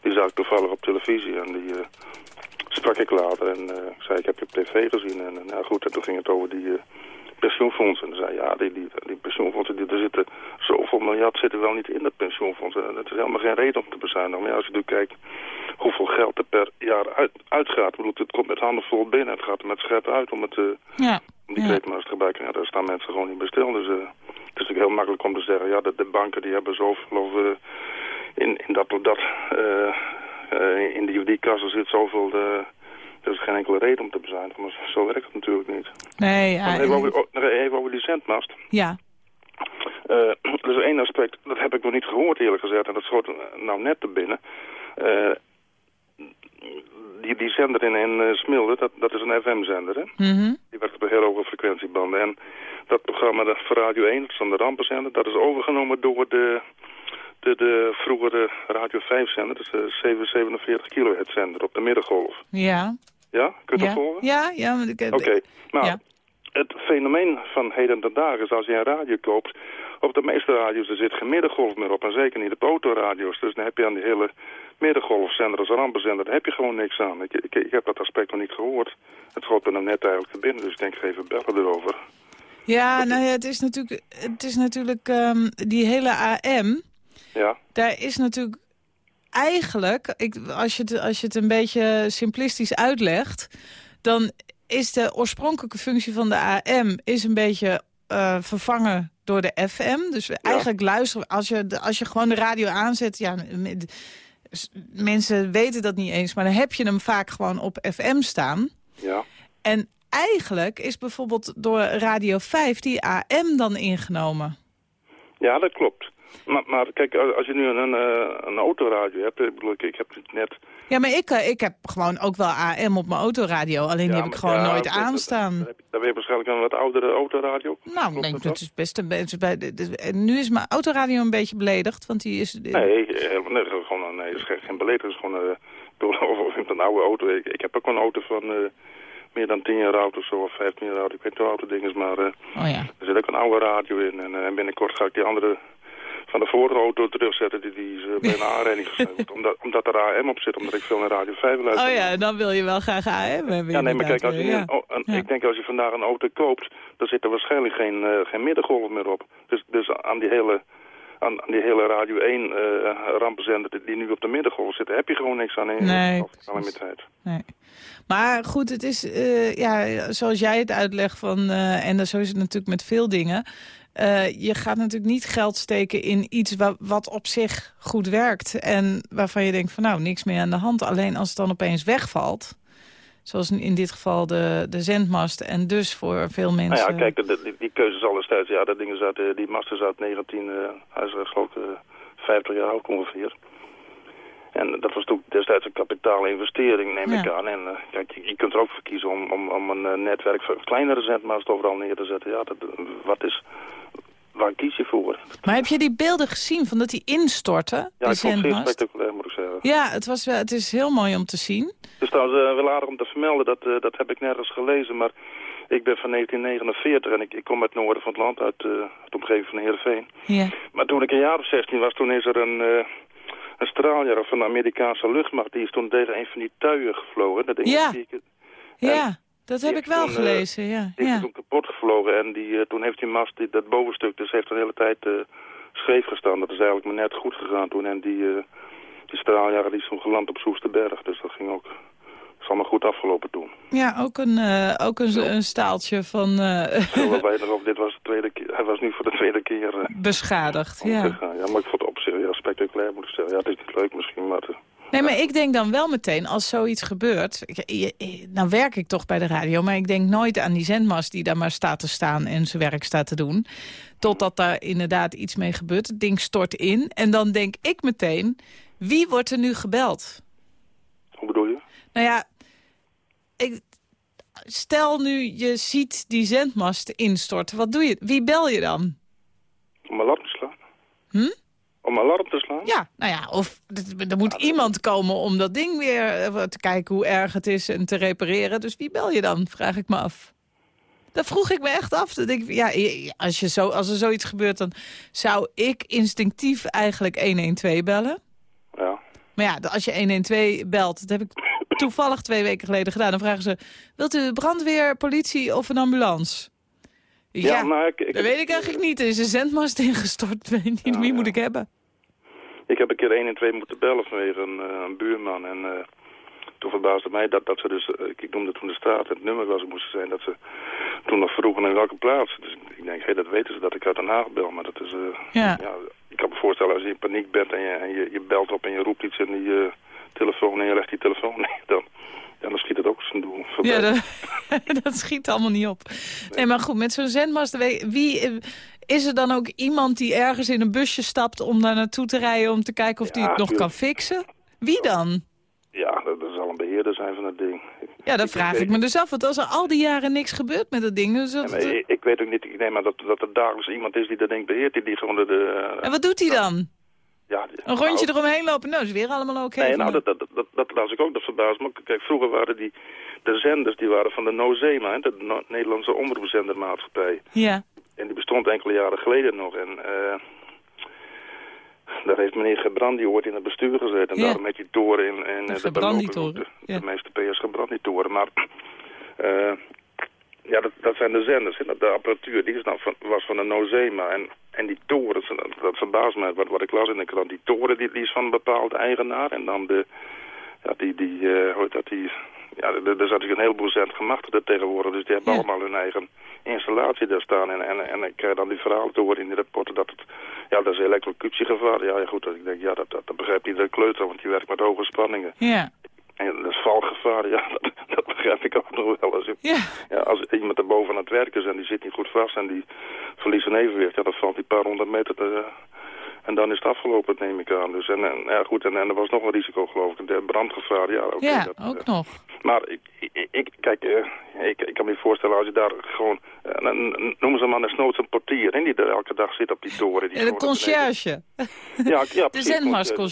die zag ik toevallig op televisie. En die sprak ik later en zei ik heb je op tv gezien. En, ja, goed, en toen ging het over die pensioenfondsen. En zei ja, die, die, die pensioenfondsen, die, er zitten zoveel miljard zitten wel niet in dat pensioenfonds. En dat is helemaal geen reden om te bezuinigen. Maar ja, als je nu kijkt hoeveel geld er per jaar uit, uitgaat. Ik bedoel, het komt met handen vol binnen. Het gaat er met schep uit om, het, eh, Ja, om die Ja. te gebruiken. Ja, daar staan mensen gewoon niet bij stil. Dus eh, het is natuurlijk heel makkelijk om te zeggen... ja, de, de banken die hebben zoveel... Of, eh, in, in dat, dat, in die, die kassen zit zoveel... eh, Er is geen enkele reden om te bezuinigen, maar zo werkt het natuurlijk niet. Nee, ja, even, over, oh, even over die zendmast. ja. Eh, er is één aspect, dat heb ik nog niet gehoord eerlijk gezegd, en dat schoot nou net te binnen. Eh, die, die zender in, in eh, Smilde, dat, dat is een FM-zender, hè? Mhm. Die werkt op een heel hoge frequentiebanden. En dat programma dat voor Radio 1, dat is dan de rampenzender, dat is overgenomen door de, de, de vroegere Radio 5-zender, dat is de 747 kilohertz zender op de middengolf. Ja. Ja, kunt u Ja. dat volgen? Ja, ja. want ik- Oké, nou, Ja. het fenomeen van heden ten dagen is als je een radio koopt, op de meeste radio's er zit geen middengolf meer op en zeker niet op autoradio's. Dus dan heb je aan die hele middengolfzender als rampenzender, daar heb je gewoon niks aan. Ik, ik, ik heb dat aspect nog niet gehoord. Het schoot me dan net eigenlijk te binnen, dus ik denk even bellen erover. Ja, nou ja, het is natuurlijk, het is natuurlijk ehm, die hele AM, Ja, daar is natuurlijk eigenlijk, ik, als, je het, als je het een beetje simplistisch uitlegt, dan is de oorspronkelijke functie van de AM is een beetje eh, vervangen door de FM. Dus eigenlijk luisteren, als je, als je gewoon de radio aanzet, ja, mensen weten dat niet eens, maar dan heb je hem vaak gewoon op FM staan. ja. En eigenlijk is bijvoorbeeld door Radio 5 die AM dan ingenomen. Ja, dat klopt. Maar, maar kijk, als je nu een, een, eh, een autoradio hebt, ik bedoel, ik, ik heb het net... Ja, maar ik, eh, ik heb gewoon ook wel AM op mijn autoradio. Alleen die Ja, heb ik gewoon ja, nooit dat- aanstaan. Dan heb je- dan ben je waarschijnlijk een wat oudere autoradio. Nou, denk dat dat is best een beetje en nu is mijn autoradio een beetje beledigd, want die is. Nee, eh, nee, gewoon, nee, is geen, dat is gewoon... eh, door, *laughs* of, een oude auto. Ik, ik heb ook een auto van eh, meer dan 10 jaar oud of zo, of 15 jaar oud. Ik weet niet hoe oud het ding is, maar eh, Oh ja. er zit ook een oude radio in. En eh, binnenkort ga ik die andere van de vorige auto terugzetten. Die, die is eh, bij een *laughs* aanrijding gesneuveld. omdat, omdat er AM op zit, omdat ik veel naar Radio 5 luister. Oh ja, dan wil je wel graag AM hebben. Ja, nee, maar kijk, als je, een- een- Ja. ik denk als je vandaag een auto koopt, dan zit er waarschijnlijk geen, eh, geen middengolf meer op. Dus, dus aan die hele, aan, aan die hele Radio 1 eh rampenzender die- nu op de middengolf zit, heb je gewoon niks aan in Nee, de calamiteit. Nee. Maar goed, het is, eh, ja, zoals jij het uitlegt, van, eh, en zo is het natuurlijk met veel dingen. Eh, je gaat natuurlijk niet geld steken in iets wa- wat op zich goed werkt. En waarvan je denkt van nou, niks meer aan de hand. Alleen als het dan opeens wegvalt. Zoals in dit geval de, de zendmast. En dus voor veel mensen... Nou ja, kijk, de, die, die keuze is al destijds, ja, dat ding is uit, eh, die mast is uit 19, eh, hij is ik eh, 50 jaar oud ongeveer. En dat was toen destijds een kapitaalinvestering, neem ik aan. En kijk, je, je kunt er ook voor kiezen om, om, om een netwerk voor kleinere zendmast overal neer te zetten. Ja, dat, wat is, waar kies je voor? Maar heb je die beelden gezien van dat die instortte? Ja, die ik vond het zendmast? spectaculair, moet ik zeggen. Ja, het, was wel, het is heel mooi om te zien. Het is trouwens eh, wel aardig om te vermelden, dat, eh, dat heb ik nergens gelezen, maar ik ben van 1949 en ik, ik kom uit het noorden van het land, uit, eh uit de omgeving van Heerenveen. Ja. Maar toen ik een jaar of 16 was, toen is er een, eh een straaljager van de Amerikaanse luchtmacht, die is toen tegen een van die tuien gevlogen. Dat Ja. Ja, dat heb die ik wel toen, eh, gelezen, ja. is ja. toen kapot gevlogen en die, eh, toen heeft die mast, die, dat bovenstuk, dus heeft een hele tijd eh, scheef gestaan. Dat is eigenlijk maar net goed gegaan toen en die, eh, die straaljager die is toen geland op Soesterberg, dus dat ging ook... is allemaal goed afgelopen toen. Ja, ook een, ook een, een staaltje van eh, Heel nog of dit was de tweede keer. Hij was nu voor de tweede keer beschadigd. Ja. Ja, maar ik vond het op zich ja, spectaculair moet ik zeggen. Ja, het is niet leuk misschien, maar... Nee, maar ik denk dan wel meteen, als zoiets gebeurt... Ik, nou werk ik toch bij de radio, maar ik denk nooit aan die zendmast... die daar maar staat te staan en zijn werk staat te doen. Totdat daar inderdaad iets mee gebeurt. Het ding stort in. En dan denk ik meteen, wie wordt er nu gebeld? hoe bedoel je? Nou ja, ik, stel nu je ziet die zendmast instorten. Wat doe je? Wie bel je dan? Om alarm te slaan? Hm? Om alarm te slaan? Ja, nou ja, of er moet iemand komen om dat ding weer eh, te kijken hoe erg het is en te repareren. Dus wie bel je dan, vraag ik me af. Dat vroeg ik me echt af. Dat ik, ja, als, je zo, als er zoiets gebeurt, dan zou ik instinctief eigenlijk 112 bellen. Ja. Maar ja, als je 112 belt, dat heb ik toevallig twee weken geleden gedaan. Dan vragen ze, wilt u brandweer, politie of een ambulance? Ja, Ja, maar ik, ik, dat weet ik eigenlijk niet. Er is een zendmast ingestort. *laughs* Weet niet, Ja, wie moet ik hebben? ik heb een keer 1 en 2 moeten bellen vanwege een, eh, een buurman. En eh, toen verbaasde mij dat, dat ze dus... eh, ik noemde toen de straat en het nummer waar ze moesten zijn. Dat ze toen nog vroegen in welke plaats. Dus ik denk, hé, dat weten ze dat ik uit Den Haag bel. Maar dat is... Ja. ja, ik kan me voorstellen als je in paniek bent en je, en je, je belt op en je roept iets in die telefoon en je legt die telefoon *laughs* neer. Dan, ja, dan schiet het ook Ja, dat, *laughs* *laughs* dat schiet allemaal niet op. Nee, maar goed, met zo'n zendmast, wie, eh, is er dan ook iemand die ergens in een busje stapt om daar naartoe te rijden om te kijken of die Ja, het nog kan fixen? Wie dan? Ja, dat, dat zal een beheerder zijn van het ding. Ja, dat vraag ik me dus af. Want als er al die jaren niks gebeurt met dat ding... Ja, het- maar ik, weet ook niet, ik neem aan dat, dat er dagelijks iemand is die dat ding beheert, die, die gewoon de... de En wat doet hij dan? ja, die- Een rondje nou, eromheen lopen? Nou, is weer allemaal oké. Nee, van nou, dat, dat, dat, dat las ik ook, dat verbaast me. Kijk, vroeger waren die, de zenders, die waren van de Nozema, de No- Nederlandse omroepzendermaatschappij. Ja, En die bestond enkele jaren geleden nog. En eh, daar heeft meneer Gebrandi ooit in het bestuur gezeten. En Ja. daarom met die toren in... in De Gebrandi-toren, De, ja. de meeste PS Gebrandi-toren. Maar eh, ja, dat, dat zijn de zenders. En de apparatuur die is dan van, was van de Nozema. En, en die toren, dat, dat verbaast me wat, wat ik las in de krant. Die toren die, die is van een bepaald eigenaar. En dan de... Ja, die, die, eh, hoe heet dat, die... Ja, er er is natuurlijk een heleboel zendgemachtigden tegenwoordig. Dus die hebben Ja. allemaal hun eigen installatie daar staan. En, en, en ik krijg dan die verhalen te horen in die rapporten dat het... Ja, dat is elektrocutiegevaar. Ja, ja, goed, dat ik denk, ja, dat, dat, dat begrijpt iedere kleuter, want die werkt met hoge spanningen. ja, En dat is valgevaar, ja, *laughs* dat, dat begrijp ik ook nog wel. Als, ja. ja, als iemand er boven aan het werken is en die zit niet goed vast en die verliest een evenwicht, ja, dan valt die paar honderd meter te, en dan is het afgelopen, neem ik aan. Dus, en, en, ja, goed, en, en er was nog een risico, geloof ik. De brandgevaar, ja, ja, dat, ook eh, nog. maar ik, kijk, eh, ik, ik kan me voorstellen als je daar gewoon, eh, noemen ze maar desnoods een portier, hè, die er elke dag zit op die toren. Die En een conciërge. Ja, ja, *laughs*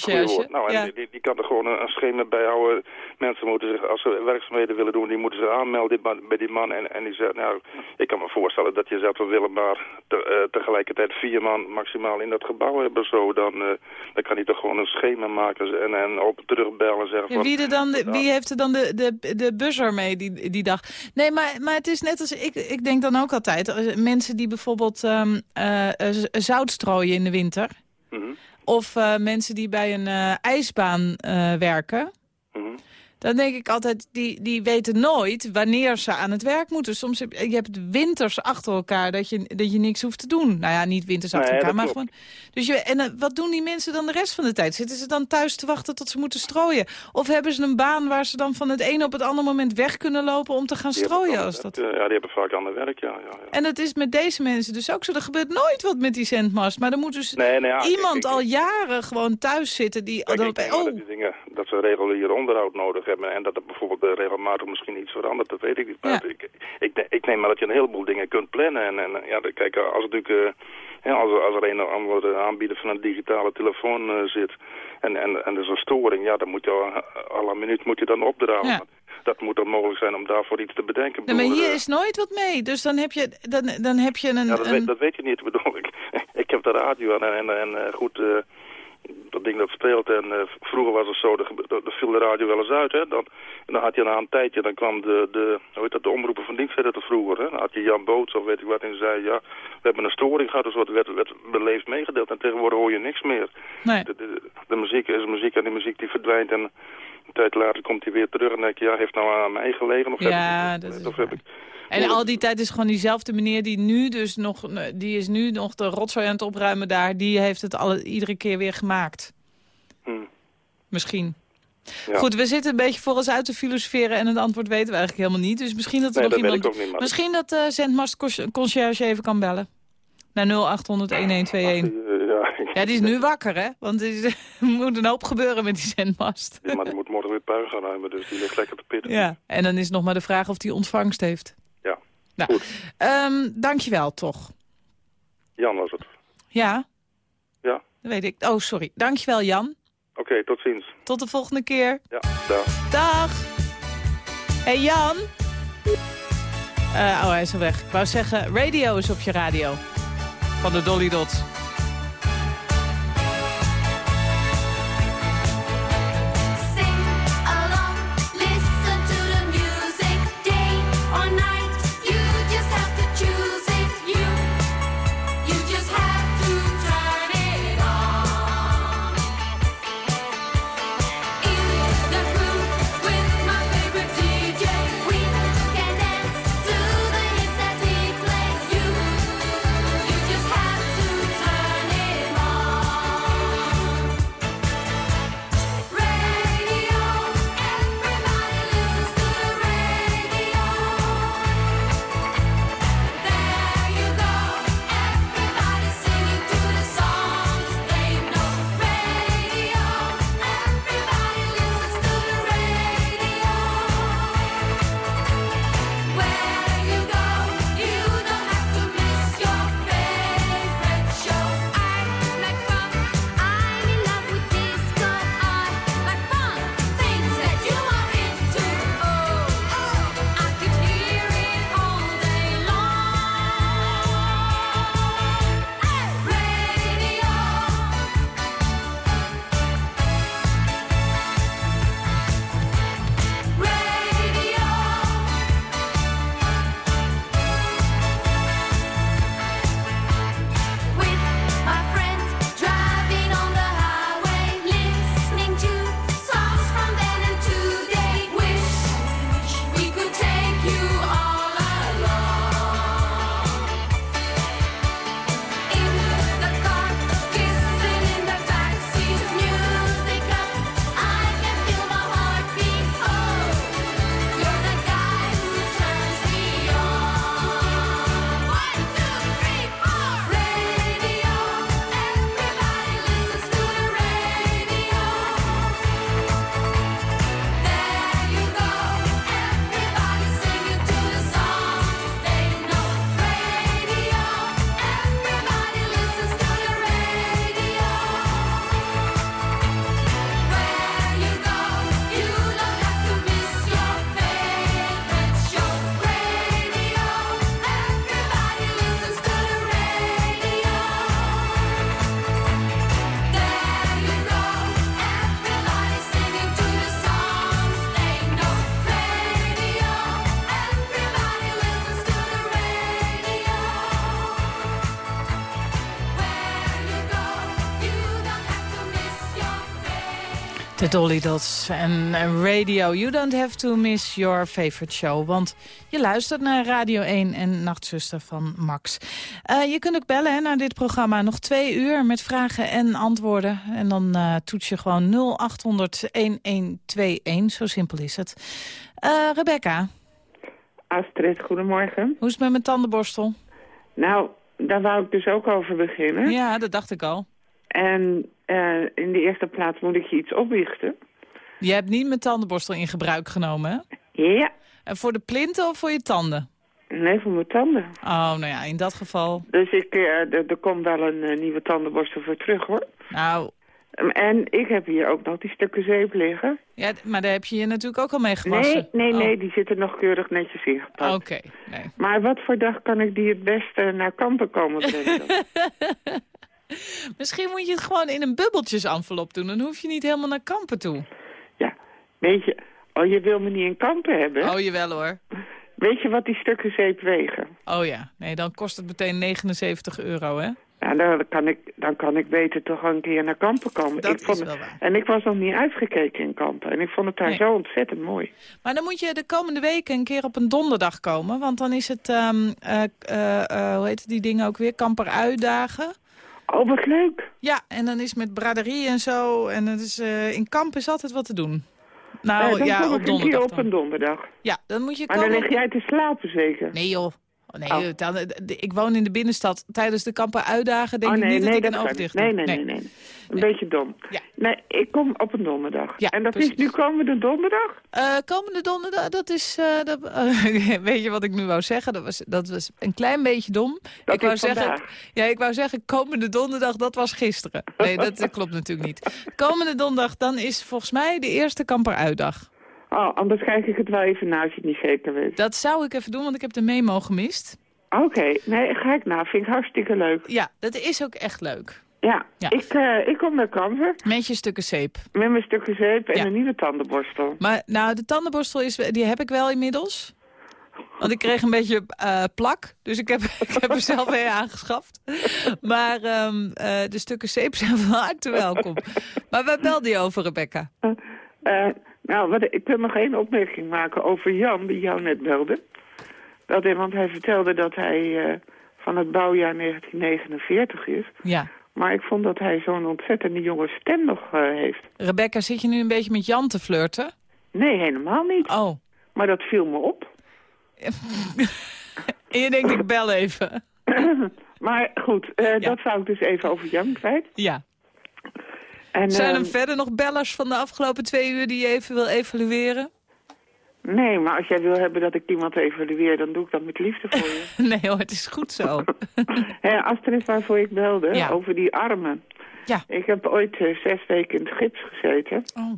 goede woord. Nou, en ja. die, die, kan er gewoon een, een schema bij houden. Mensen moeten zich, als ze werkzaamheden willen doen, die moeten ze aanmelden bij- die man. En, en die zegt, nou, ik kan me voorstellen dat je we willen maar te- tegelijkertijd vier man maximaal in dat gebouw hebben. Zo, dan, eh, dan kan hij toch gewoon een schema maken en, en op terugbellen en zeggen Ja, van... wie, er dan, de- wie heeft er dan de, de, de buzzer mee die, die dag? Nee, maar, maar het is net als... Ik, ik denk dan ook altijd... eh, Mensen die bijvoorbeeld ehm, eh, zout strooien in de winter... Mhm, of mensen die bij een ijsbaan werken... Dan denk ik altijd, die, die weten nooit wanneer ze aan het werk moeten. Soms heb je hebt winters achter elkaar dat je, dat je niks hoeft te doen. Nou ja, niet winters achter Nee, elkaar, dat maar klopt. gewoon... Dus je, en eh, wat doen die mensen dan de rest van de tijd? Zitten ze dan thuis te wachten tot ze moeten strooien? Of hebben ze een baan waar ze dan van het ene op het andere moment weg kunnen lopen om te gaan Die strooien? dan- Als dat... Ja, die hebben vaak ander werk, ja. ja, ja. En het is met deze mensen dus ook zo. Er gebeurt nooit wat met die zendmast. Maar er moet dus Nee, nee, ja, iemand ik- ik- al jaren gewoon thuis zitten die... Kijk, dan ik wel dat oh, die dingen, dat ze regulier onderhoud nodig hebben en dat er bijvoorbeeld eh, regelmatig misschien iets verandert, dat weet ik niet. Maar Ja. ik, ik, ik neem maar dat je een heleboel dingen kunt plannen. En, en ja, kijk, als, natuurlijk, eh, ja, als, er- als er een of andere aanbieder van een digitale telefoon eh, zit en, en, en er is een storing, ja, dan moet je al, alle minuut moet je dan opdragen. Ja. Dat moet dan mogelijk zijn om daarvoor iets te bedenken. Nee, maar hier eh, is nooit wat mee. Dus dan heb je, dan, dan heb je een... ja, dat, een... weet, dat weet je niet. Ik *laughs* bedoel, ik, ik heb de radio aan en, en, en eh, goed, eh, dat ding dat speelt. En eh, vroeger was het zo, er viel de radio wel eens uit. Hè? Dan, en dan had je na een tijdje, dan kwam de, de, hoe heet dat, de omroepen van dienst te vroeger. Hè? Dan had je Jan Boots of weet ik wat en zei, ja, we hebben een storing gehad. Dus wat werd, werd beleefd meegedeeld. En tegenwoordig hoor je niks meer. Nee. De, de, de muziek is muziek en die muziek die verdwijnt. En een tijd later komt hij weer terug en denk je, ja, heeft nou aan mij gelegen? Of Ja, heb ik, dat of heb ik, En al die tijd is gewoon diezelfde meneer die nu dus nog, die is nu nog de rotzooi aan het opruimen daar. Die heeft het alle, iedere keer weer gemaakt. hm, Misschien. ja. Goed, we zitten een beetje voor ons uit te filosoferen en het antwoord weten we eigenlijk helemaal niet. Dus misschien dat er Nee, nog dat iemand... niet, Misschien dat uh, Zendmast Con- Concierge even kan bellen. Naar 0800 1121. *laughs* Ja, die is nu wakker, hè? Want er *laughs* er moet een hoop gebeuren met die zendmast. Ja, maar die moet morgen weer puin gaan ruimen, dus die ligt lekker te pitten. Ja, en dan is nog maar de vraag of die ontvangst heeft. Ja. Nou, Goed. ehm, dankjewel toch. Jan was het. Ja, Ja, dat weet ik. Oh, sorry. Dankjewel, Jan. oké, tot ziens. Tot de volgende keer. Ja, dag. Dag. Hey Jan. Eh, oh, hij is al weg. Ik wou zeggen, radio is op je radio. Van de Dolly Dots. Dolly Dots en Radio. You don't have to miss your favorite show. Want je luistert naar Radio 1 en Nachtzuster van Max. Eh, je kunt ook bellen hè, naar dit programma. Nog twee uur met vragen en antwoorden. En dan eh, toets je gewoon 0800-1121. Zo simpel is het. Eh, Rebecca, Astrid, goedemorgen. hoe is het met mijn tandenborstel? Nou, daar wou ik dus ook over beginnen. Ja, dat dacht ik al. En eh, in de eerste plaats moet ik je iets opbiechten. Je hebt niet mijn tandenborstel in gebruik genomen, hè? Ja, En voor de plinten of voor je tanden? nee, voor mijn tanden. Oh, nou ja, in dat geval... Dus ik, eh, er, komt wel een eh, nieuwe tandenborstel voor terug, hoor. Nou, En ik heb hier ook nog die stukken zeep liggen. ja, maar daar heb je je natuurlijk ook al mee gewassen. Nee, nee, Oh. nee, die zitten nog keurig netjes ingepakt. Oké, nee. Maar wat voor dag kan ik die het beste naar kampen komen brengen? *laughs* *laughs* Misschien moet je het gewoon in een bubbeltjesenvelop doen. Dan hoef je niet helemaal naar kampen toe. ja, weet je... Oh, je wil me niet in kampen hebben? Oh, jawel hoor. Weet je wat die stukken zeep wegen? Oh ja, nee, dan kost het meteen 79 euro, hè? Ja, dan kan ik, dan kan ik beter toch een keer naar kampen komen. Dat ik vond is wel waar. En ik was nog niet uitgekeken in kampen. En ik vond het daar Nee. zo ontzettend mooi. Maar dan moet je de komende weken een keer op een donderdag komen. Want dan is het, ehm, eh, eh, eh, hoe heet die dingen ook weer? Kamperuitdagen. Oh, wat leuk. Ja, en dan is met braderie en zo. En het is, eh, in kamp is altijd wat te doen. Eh, Nou dan ja, op donderdag op een donderdag. Ja, dan moet je Maar dan komen... lig jij te slapen zeker? Nee joh. Oh, nee, Oh. dan, de- ik woon in de binnenstad. Tijdens de kampen uitdagen denk oh ik nee, niet nee, dat ik een kan oog niet. dicht Nee, nee, nee, nee. Een beetje dom. Ja. Nee, ik kom op een donderdag. Ja, en dat precies. is nu komende donderdag? Eh, komende donderdag, dat is... eh, dat, eh, *laughs* weet je wat ik nu wou zeggen? Dat was, dat was een klein beetje dom. Dat ik wou zeggen, vandaag. ja, ik wou zeggen, komende donderdag, dat was gisteren. Nee, dat *laughs* eh, klopt natuurlijk niet. Komende donderdag, dan is volgens mij de eerste kamperuitdag. Oh, anders kijk ik het wel even na als je het niet zeker weet. Dat zou ik even doen, want ik heb de memo gemist. Oké, nee, ga ik na. Vind ik hartstikke leuk. Ja, dat is ook echt leuk. Ja, Ja. Ik, eh, ik kom naar kampen Met je stukken zeep. met mijn stukken zeep en Ja. een nieuwe tandenborstel. Maar nou, de tandenborstel is, die heb ik wel inmiddels. Want ik kreeg een beetje eh, plak, dus ik heb, *laughs* ik heb er zelf mee aangeschaft. Maar ehm, eh, de stukken zeep zijn *laughs* van harte welkom. Maar waar belde je over, Rebecca? Nou, wat, ik wil nog één opmerking maken over Jan, die jou net belde. Dat, want hij vertelde dat hij eh, van het bouwjaar 1949 is. Ja. Maar ik vond dat hij zo'n ontzettende jonge stem nog eh, heeft. Rebecca, zit je nu een beetje met Jan te flirten? Nee, helemaal niet. Oh. Maar dat viel me op. En *laughs* je denkt, ik bel even. *clears throat* maar goed, eh, dat zou ik dus even over Jan kwijt. Ja. En, Zijn eh, er verder nog bellers van de afgelopen twee uur die je even wil evalueren? Nee, maar als jij wil hebben dat ik iemand evalueer, dan doe ik dat met liefde voor je. *laughs* Nee hoor, het is goed zo. *laughs* Hé, Astrid, waarvoor ik belde, Ja. over die armen. Ja. Ik heb ooit eh, zes weken in het gips gezeten Oh,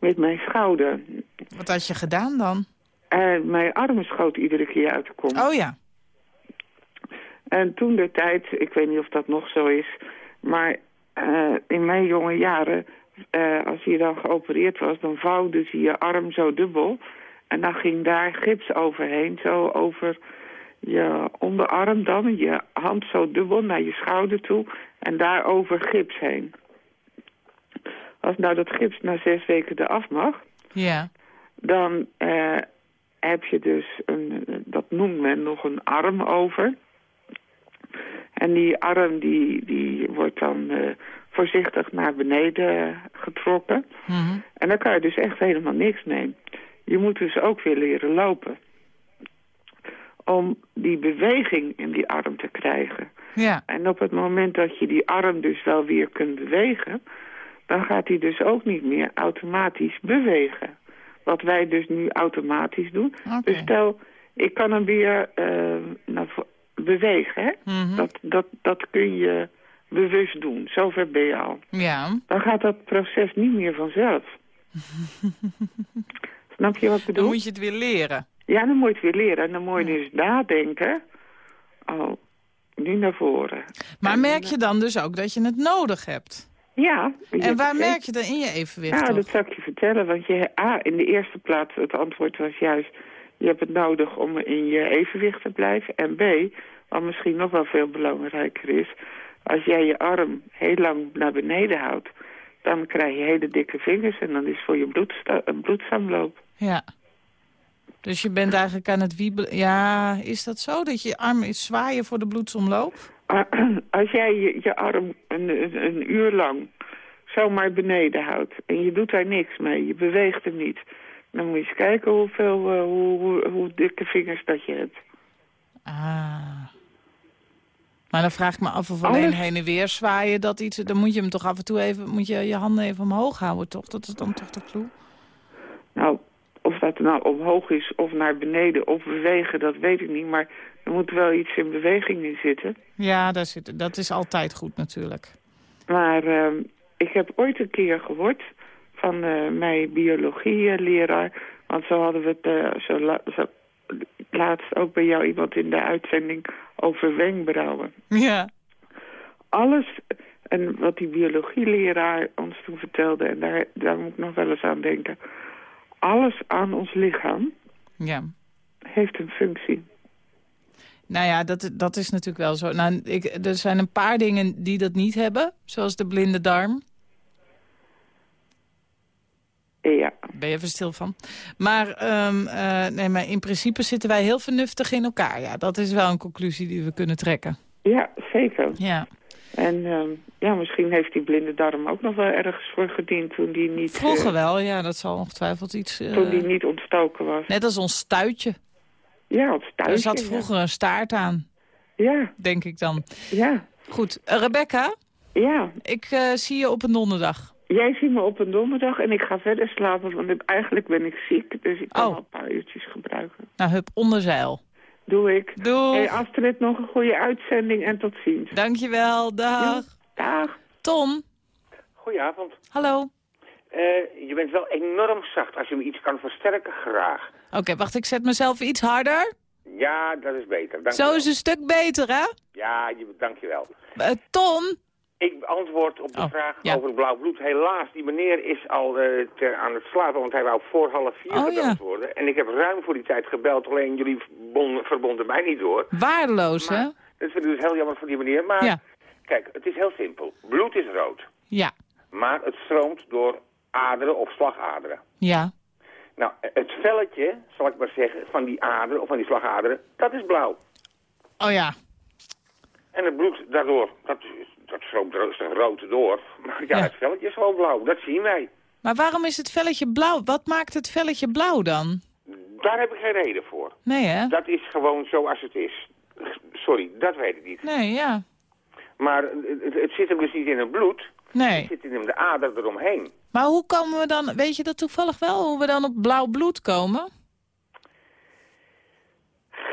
met mijn schouder. wat had je gedaan dan? En mijn armen schoot iedere keer uit de kom. Oh ja. En toen de tijd, ik weet niet of dat nog zo is, maar eh, in mijn jonge jaren, eh, als je dan geopereerd was, dan vouwde ze je arm zo dubbel. En dan ging daar gips overheen, zo over je onderarm dan, je hand zo dubbel naar je schouder toe en daarover gips heen. Als nou dat gips na zes weken eraf mag, Ja. dan eh, heb je dus, een, dat noemt men nog een arm over. En die arm die, die wordt dan eh, voorzichtig naar beneden getrokken. Mhm. En dan kan je dus echt helemaal niks mee. Je moet dus ook weer leren lopen. Om die beweging in die arm te krijgen. Ja. En op het moment dat je die arm dus wel weer kunt bewegen... dan gaat hij dus ook niet meer automatisch bewegen. Wat wij dus nu automatisch doen. Dus stel, ik kan hem weer eh, naar bewegen. Hè? Mhm. Dat, dat, dat kun je bewust doen. Zover ben je al. Ja. Dan gaat dat proces niet meer vanzelf. *laughs* Snap je wat ik Dan bedoel? moet je het weer leren. Ja, dan moet je het weer leren. En dan moet je dus nadenken. Oh, nu naar voren. Maar merk je dan dus ook dat je het nodig hebt? Ja. En waar merk je dan in je evenwicht Ja, toch? dat zal ik je vertellen. Want je, A, in de eerste plaats, het antwoord was juist... je hebt het nodig om in je evenwicht te blijven. En B, wat misschien nog wel veel belangrijker is... als jij je arm heel lang naar beneden houdt... dan krijg je hele dikke vingers en dan is voor je bloedsta- een bloedsomloop. Ja. Dus je bent eigenlijk aan het wiebelen. Ja, is dat zo? Dat je arm is zwaaien voor de bloedsomloop? *clears throat* Als jij je, je arm een, een, een uur lang zomaar beneden houdt en je doet daar niks mee, je beweegt hem niet, dan moet je eens kijken hoeveel, eh, hoe, hoe, hoe dikke vingers dat je hebt. Ah. Maar dan vraag ik me af of alleen Alles- heen en weer zwaaien dat iets... Dan moet je hem toch af en toe even... Moet je je handen even omhoog houden, toch? Dat is dan toch de clue? Nou, of dat nou omhoog is of naar beneden of bewegen, dat weet ik niet. Maar er moet wel iets in beweging in zitten. Ja, daar zit, dat is altijd goed natuurlijk. Maar ehm, ik heb ooit een keer gehoord van eh, mijn biologieleraar. Want zo hadden we het eh, zo, la- zo laatst ook bij jou iemand in de uitzending over wenkbrauwen. Ja. Alles, en wat die biologieleraar ons toen vertelde, en daar, daar moet ik nog wel eens aan denken. Alles aan ons lichaam Ja. heeft een functie. Nou ja, dat, dat is natuurlijk wel zo. Nou, ik, er zijn een paar dingen die dat niet hebben. Zoals de blinde darm. Ja. Ben je even stil van. Maar, ehm, eh, nee, maar in principe zitten wij heel vernuftig in elkaar. Ja, dat is wel een conclusie die we kunnen trekken. Ja, zeker. Ja. En ehm, ja, misschien heeft die blinde darm ook nog wel ergens voor gediend toen die niet, eh, Vroeger wel, ja, dat zal ongetwijfeld iets... eh, toen die niet ontstoken was. Net als ons stuitje. Ja, ons Er stuitje. zat ja. vroeger een staart aan, Ja, denk ik dan. ja, Goed, eh, Rebecca, ja. ik eh, zie je op een donderdag. Jij ziet me op een donderdag en ik ga verder slapen, want ik- eigenlijk ben ik ziek. Dus ik kan Oh. wel een paar uurtjes gebruiken. Nou, hup, onder zeil. Doe ik. Doei. Hey Astrid, nog een goede uitzending en tot ziens. Dankjewel, dag. Dag. Tom, Goedenavond. hallo. Eh, je bent wel enorm zacht. Als je me iets kan versterken, graag. Oké, wacht, ik zet mezelf iets harder. Ja, dat is beter. Dank je Zo wel. is een stuk beter, hè? Ja, je, dankjewel. Eh, Tom? Ik antwoord op de Oh, vraag ja. over het blauw bloed. Helaas, die meneer is al eh, ter- aan het slapen, want hij wou voor half vier Oh, gebeld ja. worden. En ik heb ruim voor die tijd gebeld, alleen jullie bon- verbonden mij niet door. Waardeloos, hè? Dat vind ik dus heel jammer voor die meneer. Maar Ja. kijk, het is heel simpel. Bloed is rood, Ja, maar het stroomt door aderen of slagaderen. ja. Nou, het velletje, zal ik maar zeggen, van die aderen of van die slagaderen, dat is blauw. Oh ja. En het bloed daardoor, dat, dat stroomt rustig rood door. *laughs* Maar ja, Ja. het velletje is gewoon blauw, dat zien wij. Maar waarom is het velletje blauw? Wat maakt het velletje blauw dan? Daar heb ik geen reden voor. Nee, hè? Dat is gewoon zoals het is. Sorry, dat weet ik niet. Nee, ja. Maar het, het zit hem dus niet in het bloed. Het Nee. zit in hem de ader eromheen. Maar hoe komen we dan... Weet je dat toevallig wel? Hoe we dan op blauw bloed komen?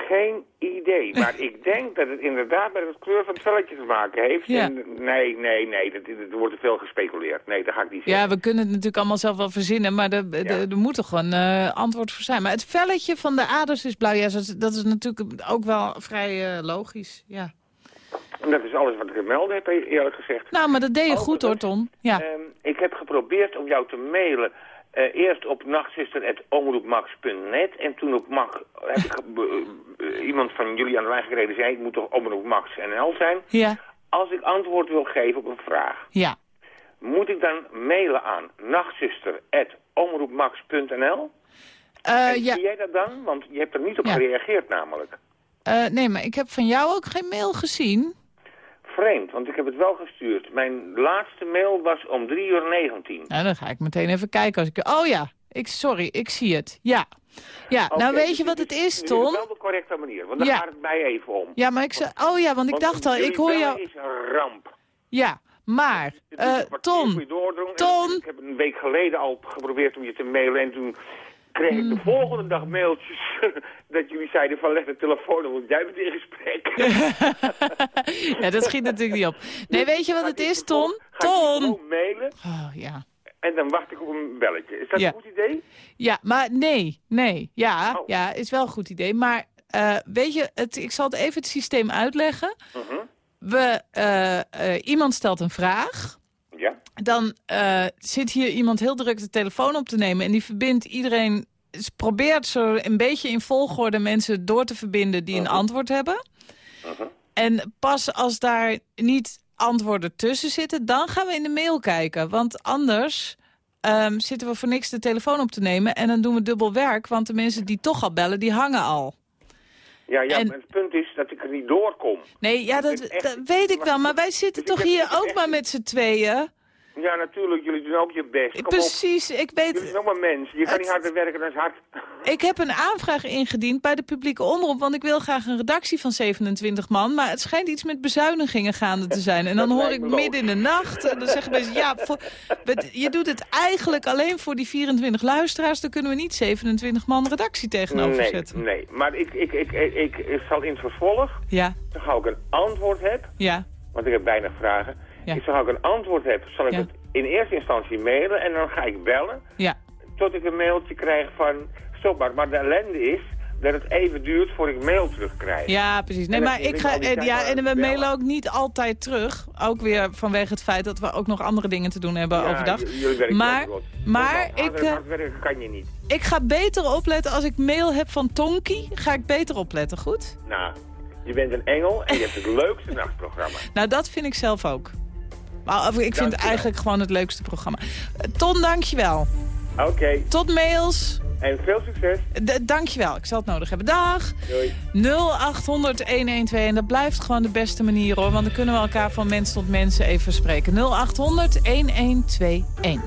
Geen idee. *laughs* Maar ik denk dat het inderdaad met het kleur van het velletje te maken heeft. Ja. En nee, nee, nee. Er wordt te veel gespeculeerd. Nee, dat ga ik niet zeggen. Ja, we kunnen het natuurlijk allemaal zelf wel verzinnen, maar er, er- er moet toch een eh, antwoord voor zijn. Maar het velletje van de aders is blauw. Ja, dat is, dat is natuurlijk ook wel vrij eh, logisch. Ja. En dat is alles wat ik te melden heb, eerlijk gezegd. Nou, maar dat deed je Oh, goed hoor, Ton. Ja. Ehm, ik heb geprobeerd om jou te mailen. Eh, eerst op nachtzuster.omroepmax.net en toen op Max heb ik eh, iemand van jullie aan de lijn gereden zei, het moet toch omroepmax.nl zijn. Ja. Als ik antwoord wil geven op een vraag, Ja. moet ik dan mailen aan nachtzuster.omroepmax.nl? Eh, En ja. Zie jij dat dan? Want je hebt er niet op Ja. gereageerd namelijk. Nee, maar ik heb van jou ook geen mail gezien. Vreemd, want ik heb het wel gestuurd. Mijn laatste mail was om 3 uur 19. Nou, dan ga ik meteen even kijken. Als ik... Oh ja, ik, sorry, ik zie het. Ja. Ja, nou weet dus je wat het is, Ton? wel de correcte manier, want daar Ja. gaat het mij even om. Ja, maar ik zei... Oh ja, want ik Want dacht al, ik hoor jou... is een ramp. Ja, maar... Voor Ton, Ton. Ik heb een week geleden al geprobeerd om je te mailen en toen kreeg ik de volgende dag mailtjes *laughs* dat jullie zeiden van leg de telefoon op, want jij bent in gesprek. *laughs* *laughs* ja, dat schiet natuurlijk niet op. Nee, weet je wat het is, Ton! gewoon mailen Oh, ja. en dan wacht ik op een belletje. Is dat Ja. een goed idee? Ja, maar nee, nee. Ja, Oh. ja is wel een goed idee. Maar eh, weet je, het, ik zal het even het systeem uitleggen. Mhm. We, eh, eh, iemand stelt een vraag. Dan eh, zit hier iemand heel druk de telefoon op te nemen... en die verbindt iedereen... probeert zo een beetje in volgorde mensen door te verbinden... die een antwoord hebben. En pas als daar niet antwoord ertussen zitten, dan gaan we in de mail kijken. Want anders ehm, zitten we voor niks de telefoon op te nemen... en dan doen we dubbel werk, want de mensen die toch al bellen, die hangen al. Ja, ja En- maar het punt is dat ik er niet doorkom. Nee, ja, dat, vind echt- dat weet ik wel, maar wij zitten Dus toch hier ook maar met z'n tweeën? Ja, natuurlijk, jullie doen ook je best. Kom op. Precies, ik Jullie weet... zijn ook maar mensen. Je kan Het- niet harder werken dan hard. Ik heb een aanvraag ingediend bij de publieke omroep... want ik wil graag een redactie van 27 man... maar het schijnt iets met bezuinigingen gaande te zijn. En dan *laughs* hoor ik midden in de nacht... en dan zeggen mensen, ja, voor- je doet het eigenlijk alleen voor die 24 luisteraars... dan kunnen we niet 27 man redactie tegenover nee, zetten. nee. Maar ik, ik, ik, ik, zal in het vervolg, Ja, zo gauw ik een antwoord heb, ja, want ik heb weinig vragen. Ja. Ik, ik een antwoord heb, zal ik Ja. het in eerste instantie mailen en dan ga ik bellen. ja. Tot ik een mailtje krijg van, stop maar. Maar de ellende is dat het even duurt voor ik mail terugkrijg. Ja, precies. Nee, En maar ik ga, en, ja, en we bellen. mailen ook niet altijd terug. Ook weer vanwege het feit dat we ook nog andere dingen te doen hebben Ja, overdag. j- jullie werken Maar, maar ik, eh, werken kan je niet. ik ga beter opletten als ik mail heb van Tonky. Ga ik beter opletten, goed? Nou, je bent een engel en je hebt het *laughs* leukste nachtprogramma. Nou, dat vind ik zelf ook. Maar of- ik vind het Dankjewel. eigenlijk gewoon het leukste programma. Eh, Ton, dankjewel. Oké, Tot mails. en veel succes. D dankjewel, ik zal het nodig hebben. Dag. Doei. 0800-112 en dat blijft gewoon de beste manier hoor. Want dan kunnen we elkaar van mens tot mens even spreken. 0800-1121.